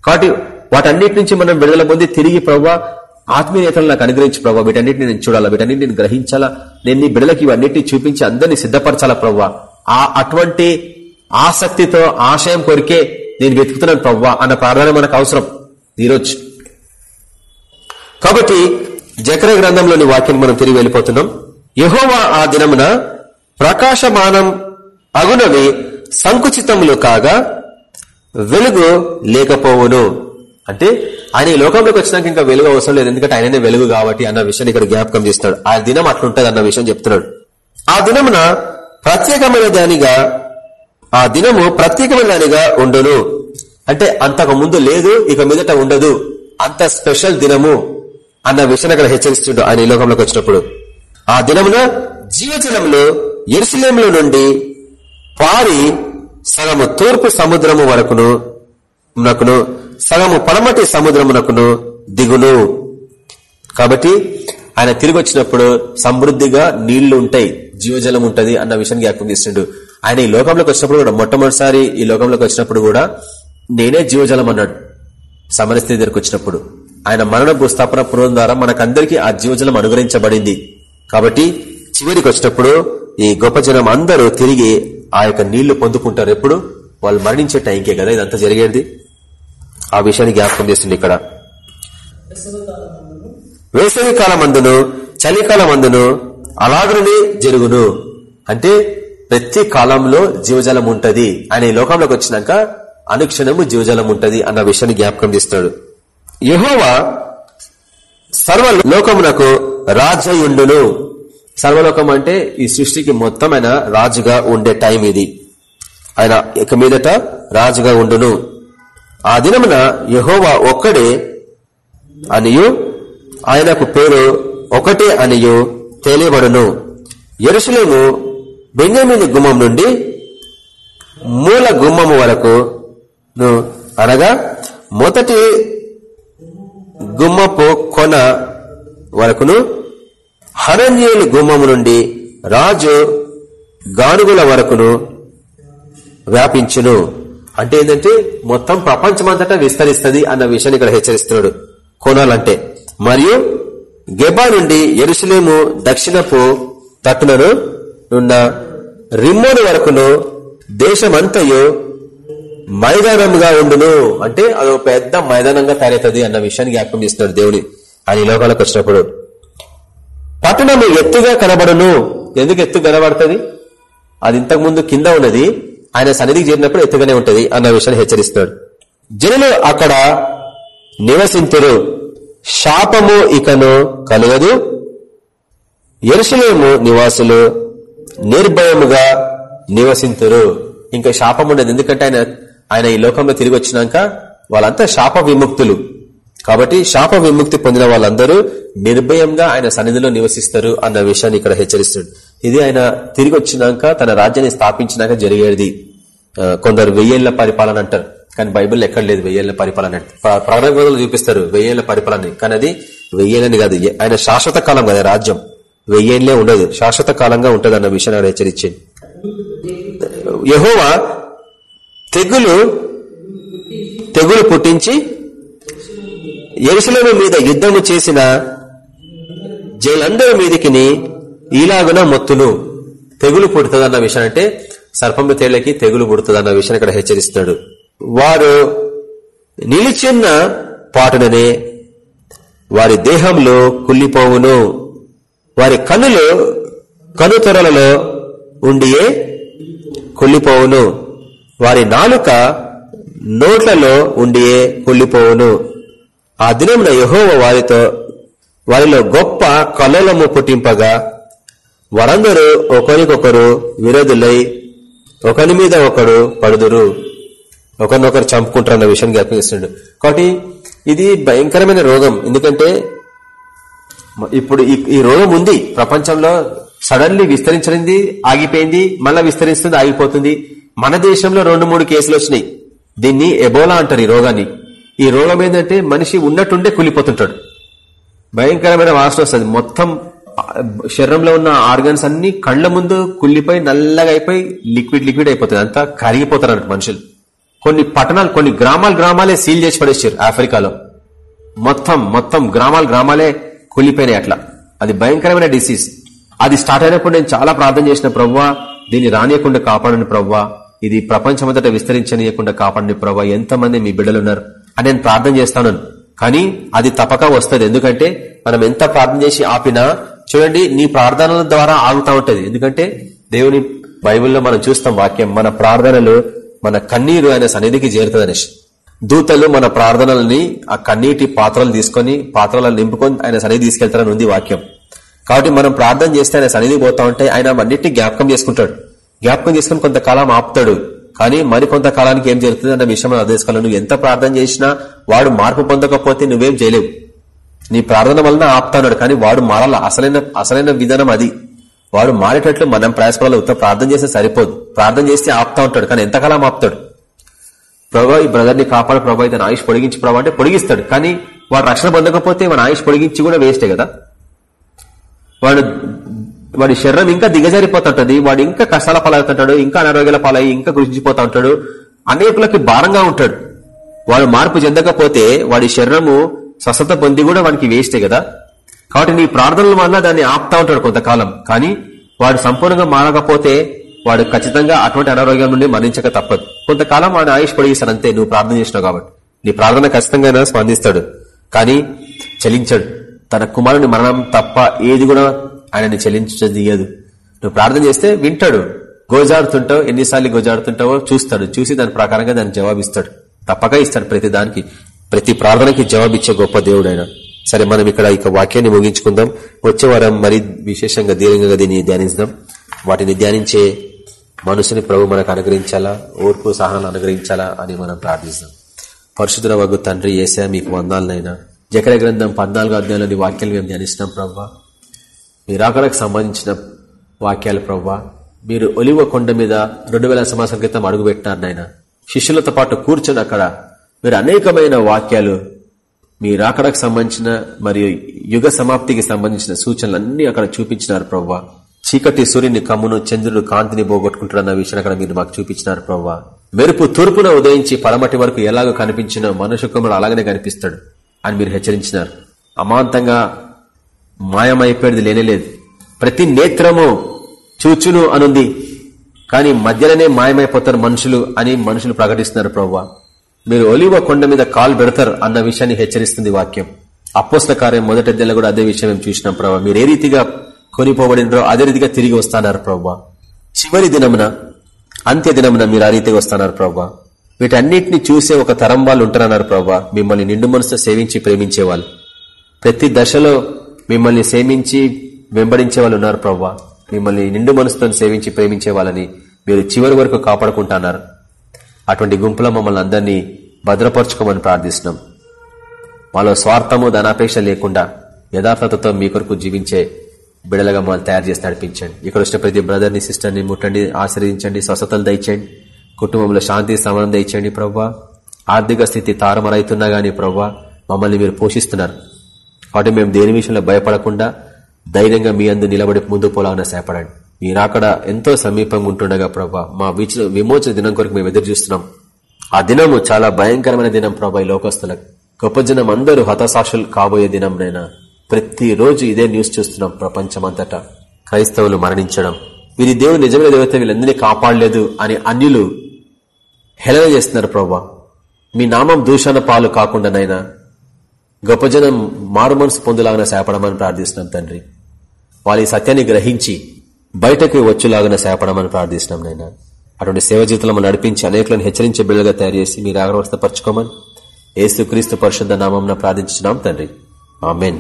కాబట్టి వాటన్నిటి నుంచి మనం విడుదల పొంది తిరిగి ప్రవ్వా ఆత్మీయతలు నాకు అనుగ్రహించి ప్రభావ వీటన్నిటిని నేను చూడాలా? వీటన్నిటిని నేను గ్రహించాలా? నేను నీ బిడలకి ఇవన్నిటిని చూపించి అందరినీ సిద్ధపరచాలా ప్రవ్వా? ఆ అటువంటి ఆసక్తితో ఆశయం కొరికే నేను వెతుకుతున్నాను ప్రవ్వా అన్న ప్రార్థన మనకు అవసరం. ఈరోజు కాబట్టి జకర గ్రంథంలోని వాక్యం మనం తిరిగి వెళ్ళిపోతున్నాం. యహోవా ఆ దినమున ప్రకాశమానం అగునవి సంకుచితములు కాగా వెలుగు లేకపోవును. అంటే ఆయన ఈ లోకంలోకి వచ్చినాక ఇంకా వెలుగు అవసరం లేదు. ఎందుకంటే ఆయననే వెలుగు కాబట్టి అన్న విషయాన్ని ఇక్కడ జ్ఞాపకం చేస్తున్నాడు. ఆ దినం అట్లుంటది అన్న విషయం చెప్తున్నాడు. ఆ దినమున ప్రత్యేకమైన దానిగా ఆ దినము ప్రత్యేకమైన దానిగా ఉండును. అంటే అంతకు ముందు లేదు ఇక మీదట ఉండదు. అంత స్పెషల్ దినము. అన్న విషయాన్ని అక్కడ హెచ్చరిస్తుండు ఆయన ఈ లోకంలోకి వచ్చినప్పుడు. ఆ దినమున జీవజలంలో ఎరుసలేంలో నుండి పారి సగము తూర్పు సముద్రము వరకును నకును సగము పడమటి సముద్రమునకును దిగును. కాబట్టి ఆయన తిరిగి వచ్చినప్పుడు సమృద్ధిగా నీళ్ళు ఉంటాయి జీవజలం ఉంటది అన్న విషయాన్ని జ్ఞాపకం చేస్తుండు. ఆయన ఈ లోకంలోకి వచ్చినప్పుడు కూడా మొట్టమొదటిసారి ఈ లోకంలోకి వచ్చినప్పుడు కూడా నేనే జీవజలం అన్నాడు. సమరస్థితి దగ్గరకు వచ్చినప్పుడు. ఆయన మరణ భూస్థాపన పురం ద్వారా మనకందరికీ ఆ జీవజలం అనుగ్రహించబడింది. కాబట్టి చివరికి వచ్చినప్పుడు ఈ గొప్ప జనం అందరూ తిరిగి ఆ యొక్క నీళ్ళు పొందుకుంటారు. ఎప్పుడు? వాళ్ళు మరణించే టైంకే కదా ఇదంతా జరిగేది? ఆ విషయాన్ని జ్ఞాపకం చేస్తుంది ఇక్కడ. వేసవి చలికాలం చలికాలమందును అలాగనే జరుగును. అంటే ప్రతి కాలంలో జీవజలం ఉంటది. ఆయన లోకంలోకి వచ్చినాక అనుక్షణము జీవజలం ఉంటది అన్న విషయాన్ని జ్ఞాపకం చేస్తున్నాడు. యహోవా సర్వ లోకమునకు రాజయుండును. సర్వలోకం అంటే ఈ సృష్టికి మొత్తం ఆయన రాజుగా ఉండే టైం ఇది. ఆయన ఇక మీదట రాజుగా ఉండును. ఆ దినమున యహోవా ఒక్కడే అనియు ఆయనకు పేరు ఒకటే అనియు తెలియబడును. ఎరుసలేము బెంజమిని గుమ్మం నుండి మూల గుమ్మము వరకు అనగా మొదటి గుమ్మపు కొన వరకును హరణ్యులు గుమ్మము నుండి రాజు గానుగుల వరకును వ్యాపించును. అంటే ఏంటంటే మొత్తం ప్రపంచమంతటా విస్తరిస్తుంది అన్న విషయాన్ని ఇక్కడ హెచ్చరిస్తున్నాడు కోణాలంటే మరియు గెబా నుండి ఎరుసలేము దక్షిణపు తట్టులను ఉన్న రిమ్మోను వరకును దేశమంతయు మైదానంగా ఉండును. అంటే అది పెద్ద మైదానంగా తయారవుతుంది అన్న విషయాన్ని జ్ఞాపకం చేస్తున్నాడు దేవుని ఆయన లోకాలకు వచ్చినప్పుడు. పట్టణము ఎత్తుగా కనబడును. ఎందుకు ఎత్తు కనబడుతుంది? అది ఇంతకు ముందు కింద ఉన్నది. ఆయన సన్నిధికి చేరినప్పుడు ఎత్తుగానే ఉంటది అన్న విషయాన్ని హెచ్చరిస్తున్నాడు. జనులు అక్కడ నివసింతురు. శాపము ఇకను కలగదు. ఎరుసలేము నివాసులు నిర్భయముగా నివసింతురు. ఇంకా శాపం ఉండదు. ఎందుకంటే ఆయన ఆయన ఈ లోకంలో తిరిగి వచ్చినాక వాళ్ళంతా శాప విముక్తులు. కాబట్టి శాప విముక్తి పొందిన వాళ్ళందరూ నిర్భయంగా ఆయన సన్నిధిలో నివసిస్తారు అన్న విషయాన్ని ఇక్కడ హెచ్చరిస్తాడు ఇది ఆయన తిరిగి వచ్చినాక తన రాజ్యాన్ని స్థాపించినాక జరిగేది. కొందరు వెయ్యేళ్ళ పరిపాలన అంటారు. కానీ బైబిల్ ఎక్కడ లేదు వెయ్యేళ్ళ పరిపాలన అంటే. ప్రకటన చూపిస్తారు వెయ్యేళ్ళ పరిపాలన కానీ అది వెయ్యేళ్ళని కాదు. ఆయన శాశ్వత కాలం కదా రాజ్యం. వెయ్యేళ్ళే ఉండదు. శాశ్వత కాలంగా ఉంటది అన్న విషయాన్ని హెచ్చరించింది యహోవా తెగులు తెగులు పుట్టించి ఎరుసలము మీద యుద్ధము చేసిన జైలందరి మీదకి ఈలాగున మొత్తును. తెగులు పుడుతుందన్న విషయం అంటే సర్పము తేళ్ళకి తెగులు పుడుతుందన్న విషయం ఇక్కడ హెచ్చరిస్తున్నాడు. వారు నిలిచిన్న పాటననే వారి దేహంలో కుల్లిపోవును వారి కన్నులు కనుతొరలలో ఉండియే కుళ్ళిపోవును. వారి నాలుక నోట్లలో ఉండియే కుళ్ళిపోవును. ఆ దినమున యహోవ వారితో వారిలో గొప్ప కలలము పుట్టింపగా వారందరూ ఒకరికొకరు విరోధులై ఒకరి మీద ఒకడు పడుదురు. ఒకరినొకరు చంపుకుంటారన్న విషయం జ్ఞాపకిస్తుండడు కాబట్టి ఇది భయంకరమైన రోగం. ఎందుకంటే ఇప్పుడు ఈ రోగం ఉంది. ప్రపంచంలో సడన్లీ విస్తరించింది ఆగిపోయింది మళ్ళా విస్తరిస్తుంది ఆగిపోతుంది. మన దేశంలో రెండు మూడు కేసులు వచ్చినాయి. దీన్ని ఎబోలా అంటారు ఈ రోగాన్ని. ఈ రోగం ఏంటంటే మనిషి ఉన్నట్టుండే కూలిపోతుంటాడు భయంకరమైన వాసన వస్తుంది. మొత్తం శరీరంలో ఉన్న ఆర్గన్స్ అన్ని కళ్ళ ముందు కుళ్ళిపోయి నల్లగా అయిపోయి లిక్విడ్ లిక్విడ్ అయిపోతుంది అంతా కరిగిపోతారు అన్నట్టు మనుషులు. కొన్ని పట్టణాలు కొన్ని గ్రామాలు గ్రామాలే సీల్ చేసి పడేసారు ఆఫ్రికాలో. మొత్తం మొత్తం గ్రామాలు గ్రామాలే కుళ్ళిపోయినాయి అట్లా. అది భయంకరమైన డిసీజ్ అది స్టార్ట్ అయినప్పుడు నేను చాలా ప్రార్థన చేసిన ప్రవ్వా దీన్ని రానియకుండా కాపాడని ప్రవ్వా. ఇది ప్రపంచమంతటా విస్తరించనీయకుండా కాపాడని ప్రభా ఎంతమంది మీ బిడ్డలు ఉన్నారు అని నేను ప్రార్థన చేస్తాను. కానీ అది తప్పక వస్తుంది. ఎందుకంటే మనం ఎంత ప్రార్థన చేసి ఆపినా చూడండి నీ ప్రార్థనల ద్వారా ఆగుతా ఉంటది. ఎందుకంటే దేవుని బైబిల్లో మనం చూస్తాం వాక్యం మన ప్రార్థనలు మన కన్నీరు ఆయన సన్నిధికి చేరుతుంది అనేసి దూతలు మన ప్రార్థనల్ని ఆ కన్నీటి పాత్రలు తీసుకొని పాత్రలను నింపుకొని ఆయన సన్నిధి తీసుకెళ్తారని ఉంది వాక్యం. కాబట్టి మనం ప్రార్థన చేస్తే ఆయన సన్నిధి పోతా ఉంటే ఆయన అన్నిటిని జ్ఞాపకం చేసుకుంటాడు. జ్ఞాపకం చేసుకుని కొంతకాలం ఆపుతాడు. కానీ మరికొంతకాలానికి ఏం జరుగుతుంది అన్న విషయం మనం తెలుసుకోవాలి. నువ్వు ఎంత ప్రార్థన చేసినా వాడు మార్పు పొందకపోతే నువ్వేం చేయలేవు. నీ ప్రార్థన వలన ఆపుతాడు కానీ వాడు మారాల. అసలైన అసలైన విధానం అది. వాడు మారేటట్లు మనం ప్రయాసపడాలి. ఉత్త ప్రార్థన చేస్తే సరిపోదు. ప్రార్థన చేస్తే ఆపుతా ఉంటాడు. కానీ ఎంతకాలం ఆపుతాడు? ప్రభా ఈ బ్రదర్ని కాపాడు ప్రభా. ఇతను ఆయుష్ పొడిగించి ప్రభా అంటే పొడిగిస్తాడు. కానీ వాడు రక్షణ పొందకపోతే మన ఆయుష్ పొడిగించి కూడా వేస్టే కదా. వాడు వాడి శరీరం ఇంకా దిగజారిపోతుంటది వాడు ఇంకా కష్టాల పాలవుతుంటాడు ఇంకా అనారోగ్యాల పాలయ్యి ఇంకా కృషించిపోతా ఉంటాడు అనేకులకి భారంగా ఉంటాడు. వాడు మార్పు చెందకపోతే వాడి శరీరము స్వస్థత పొంది కూడా వాడికి వేస్టే కదా. కాబట్టి నీ ప్రార్థనల వల్ల దాన్ని ఆపుతా ఉంటాడు కొంతకాలం. కానీ వాడు సంపూర్ణంగా మారకపోతే వాడు ఖచ్చితంగా అటువంటి అనారోగ్యం నుండి మరణించక తప్పదు. కొంతకాలం వాడు ఆయుష్ పొడిగిస్తాడు అంతే నువ్వు ప్రార్థన చేసినావు కాబట్టి. నీ ప్రార్థన ఖచ్చితంగా స్పందిస్తాడు. కానీ చలించాడు. తన కుమారుని మరణం తప్ప ఏది కూడా ఆయనని చెల్లించదీయదు. నువ్వు ప్రార్థన చేస్తే వింటాడు. గోజాడుతుంటావు ఎన్నిసార్లు గోజాడుతుంటావో చూస్తాడు. చూసి దాని ప్రకారంగా దాన్ని జవాబిస్తాడు. తప్పక ఇస్తాడు ప్రతి దానికి. ప్రతి ప్రార్థనకి జవాబిచ్చే గొప్ప దేవుడు ఆయన సరే మనం ఇక్కడ ఇక వాక్యాన్ని ముగించుకుందాం. వచ్చే వారం మరి విశేషంగా దీర్ఘంగా దీన్ని ధ్యానించదాం. వాటిని ధ్యానించే మనుషుని ప్రభు మనకు అనుగ్రహించాలా? ఓర్పు సహనాలు అనుగ్రహించాలా అని మనం ప్రార్థిస్తాం. పరిశుద్ధ వగ్గు తండ్రి ఏసా మీకు వందాలనైనా. జకర గ్రంథం పద్నాలుగో అధ్యాయంలోని వాక్యాలు మేము ధ్యానిస్తున్నాం ప్రభావ మీరు సంబంధించిన వాక్యాలు ప్రవ్వా మీరు ఒలివ కొండ మీద రెండు వేల సంవత్సరాల క్రితం అడుగుపెట్టినారు నాయన. శిష్యులతో పాటు కూర్చొని అక్కడ మీరు అనేకమైన వాక్యాలు మీ రాకడకు సంబంధించిన మరియు యుగ సమాప్తికి సంబంధించిన సూచనలు అక్కడ చూపించినారు ప్రవ్వా. చీకటి సూర్యుని కమ్మును చంద్రుడు కాంతిని పోగొట్టుకుంటాడన్న విషయాన్ని అక్కడ మీరు మాకు చూపించినారు ప్రవ్వా. మెరుపు తూర్పున ఉదయించి పడమటి వరకు ఎలాగో కనిపించిన మనుషు కుమారుడు అలాగనే కనిపిస్తాడు అని మీరు హెచ్చరించినారు. అమాంతంగా మాయమైపోయేది లేనేలేదు. ప్రతి నేత్రము చూచును అనుంది. కానీ మధ్యలోనే మాయమైపోతారు మనుషులు అని మనుషులు ప్రకటిస్తున్నారు ప్రవ్వా. మీరు ఒలివ కొండ మీద కాలు పెడతారు అన్న విషయాన్ని హెచ్చరిస్తుంది వాక్యం. అపోస్ల కార్యం మొదటి అధ్యాయంలో కూడా అదే విషయం మేము చూసినాం ప్రభావ మీరు ఏ రీతిగా కొనిపోబడినరో అదే రీతిగా తిరిగి వస్తానారు ప్రవ్వా. చివరి దినమున అంత్య దినమున మీరు ఆ రీతిగా వస్తున్నారు ప్రవ్వా. వీటన్నిటిని చూసే ఒక తరం వాళ్ళు ఉంటారన్నారు ప్రవ్వా. మిమ్మల్ని నిండు మనసుతో సేవించి ప్రేమించే వాళ్ళు ప్రతి దశలో మిమ్మల్ని సేమించి వెంబడించే వాళ్ళు ఉన్నారు ప్రవ్వా. మిమ్మల్ని నిండు మనసుతో సేవించి ప్రేమించే వాళ్ళని మీరు చివరి వరకు కాపాడుకుంటున్నారు. అటువంటి గుంపులో మమ్మల్ని అందరినీ భద్రపరచుకోమని ప్రార్థిస్తున్నాం. మాలో స్వార్థము ధనాపేక్ష లేకుండా యథార్థతతో మీ కొరకు జీవించే బిడలగా మమ్మల్ని తయారు చేసి నడిపించండి. ఇక్కడ వచ్చిన ప్రతి బ్రదర్ని సిస్టర్ని ముట్టండి ఆశ్రయించండి స్వస్థతలు దయచేయండి. కుటుంబంలో శాంతి సమానం దయచేయండి ప్రవ్వా. ఆర్థిక స్థితి తారమరైతున్నా గానీ ప్రవ్వా మమ్మల్ని మీరు పోషిస్తున్నారు. కాబట్టి మేము దేని విషయంలో భయపడకుండా ధైర్యంగా మీ అందు నిలబడి ముందు పోలాలని సేపడండి మీరు అక్కడ ఎంతో సమీపంగా ఉంటుండగా ప్రభా మా విమోచన దినం కొరకు మేము ఎదురు చూస్తున్నాం. ఆ దినము చాలా భయంకరమైన దినం ప్రభా ఈ లోకస్తులకు. గొప్ప జనం అందరూ హతసాక్షులు కాబోయే దినం నైనా ప్రతిరోజు ఇదే న్యూస్ చూస్తున్నాం ప్రపంచమంతటా. క్రైస్తవులు మరణించడం. వీరి దేవుడు నిజమైన దేవత వీళ్ళందరినీ కాపాడలేదు అని అన్యులు హేళన చేస్తున్నారు ప్రభా. మీ నామం దూషణ పాలు కాకుండా నైనా గొప్ప జనం మారు మనసు పొందులాగా సేపడమని ప్రార్థిస్తున్నాం తండ్రి. వాళ్ళ ఈ సత్యాన్ని గ్రహించి బయటకు వచ్చేలాగా సేపడమని ప్రార్థిస్తున్నాం నైనా అటువంటి సేవ జీవితంలో నడిపించి అనేకులను హెచ్చరించే బిళ్ళగా తయారు చేసి మీరు ఆగ్రవస్థపరచుకోమని ఏసు క్రీస్తు పరిశుద్ధ నామం ప్రార్థించినాం తండ్రి. ఆమెన్.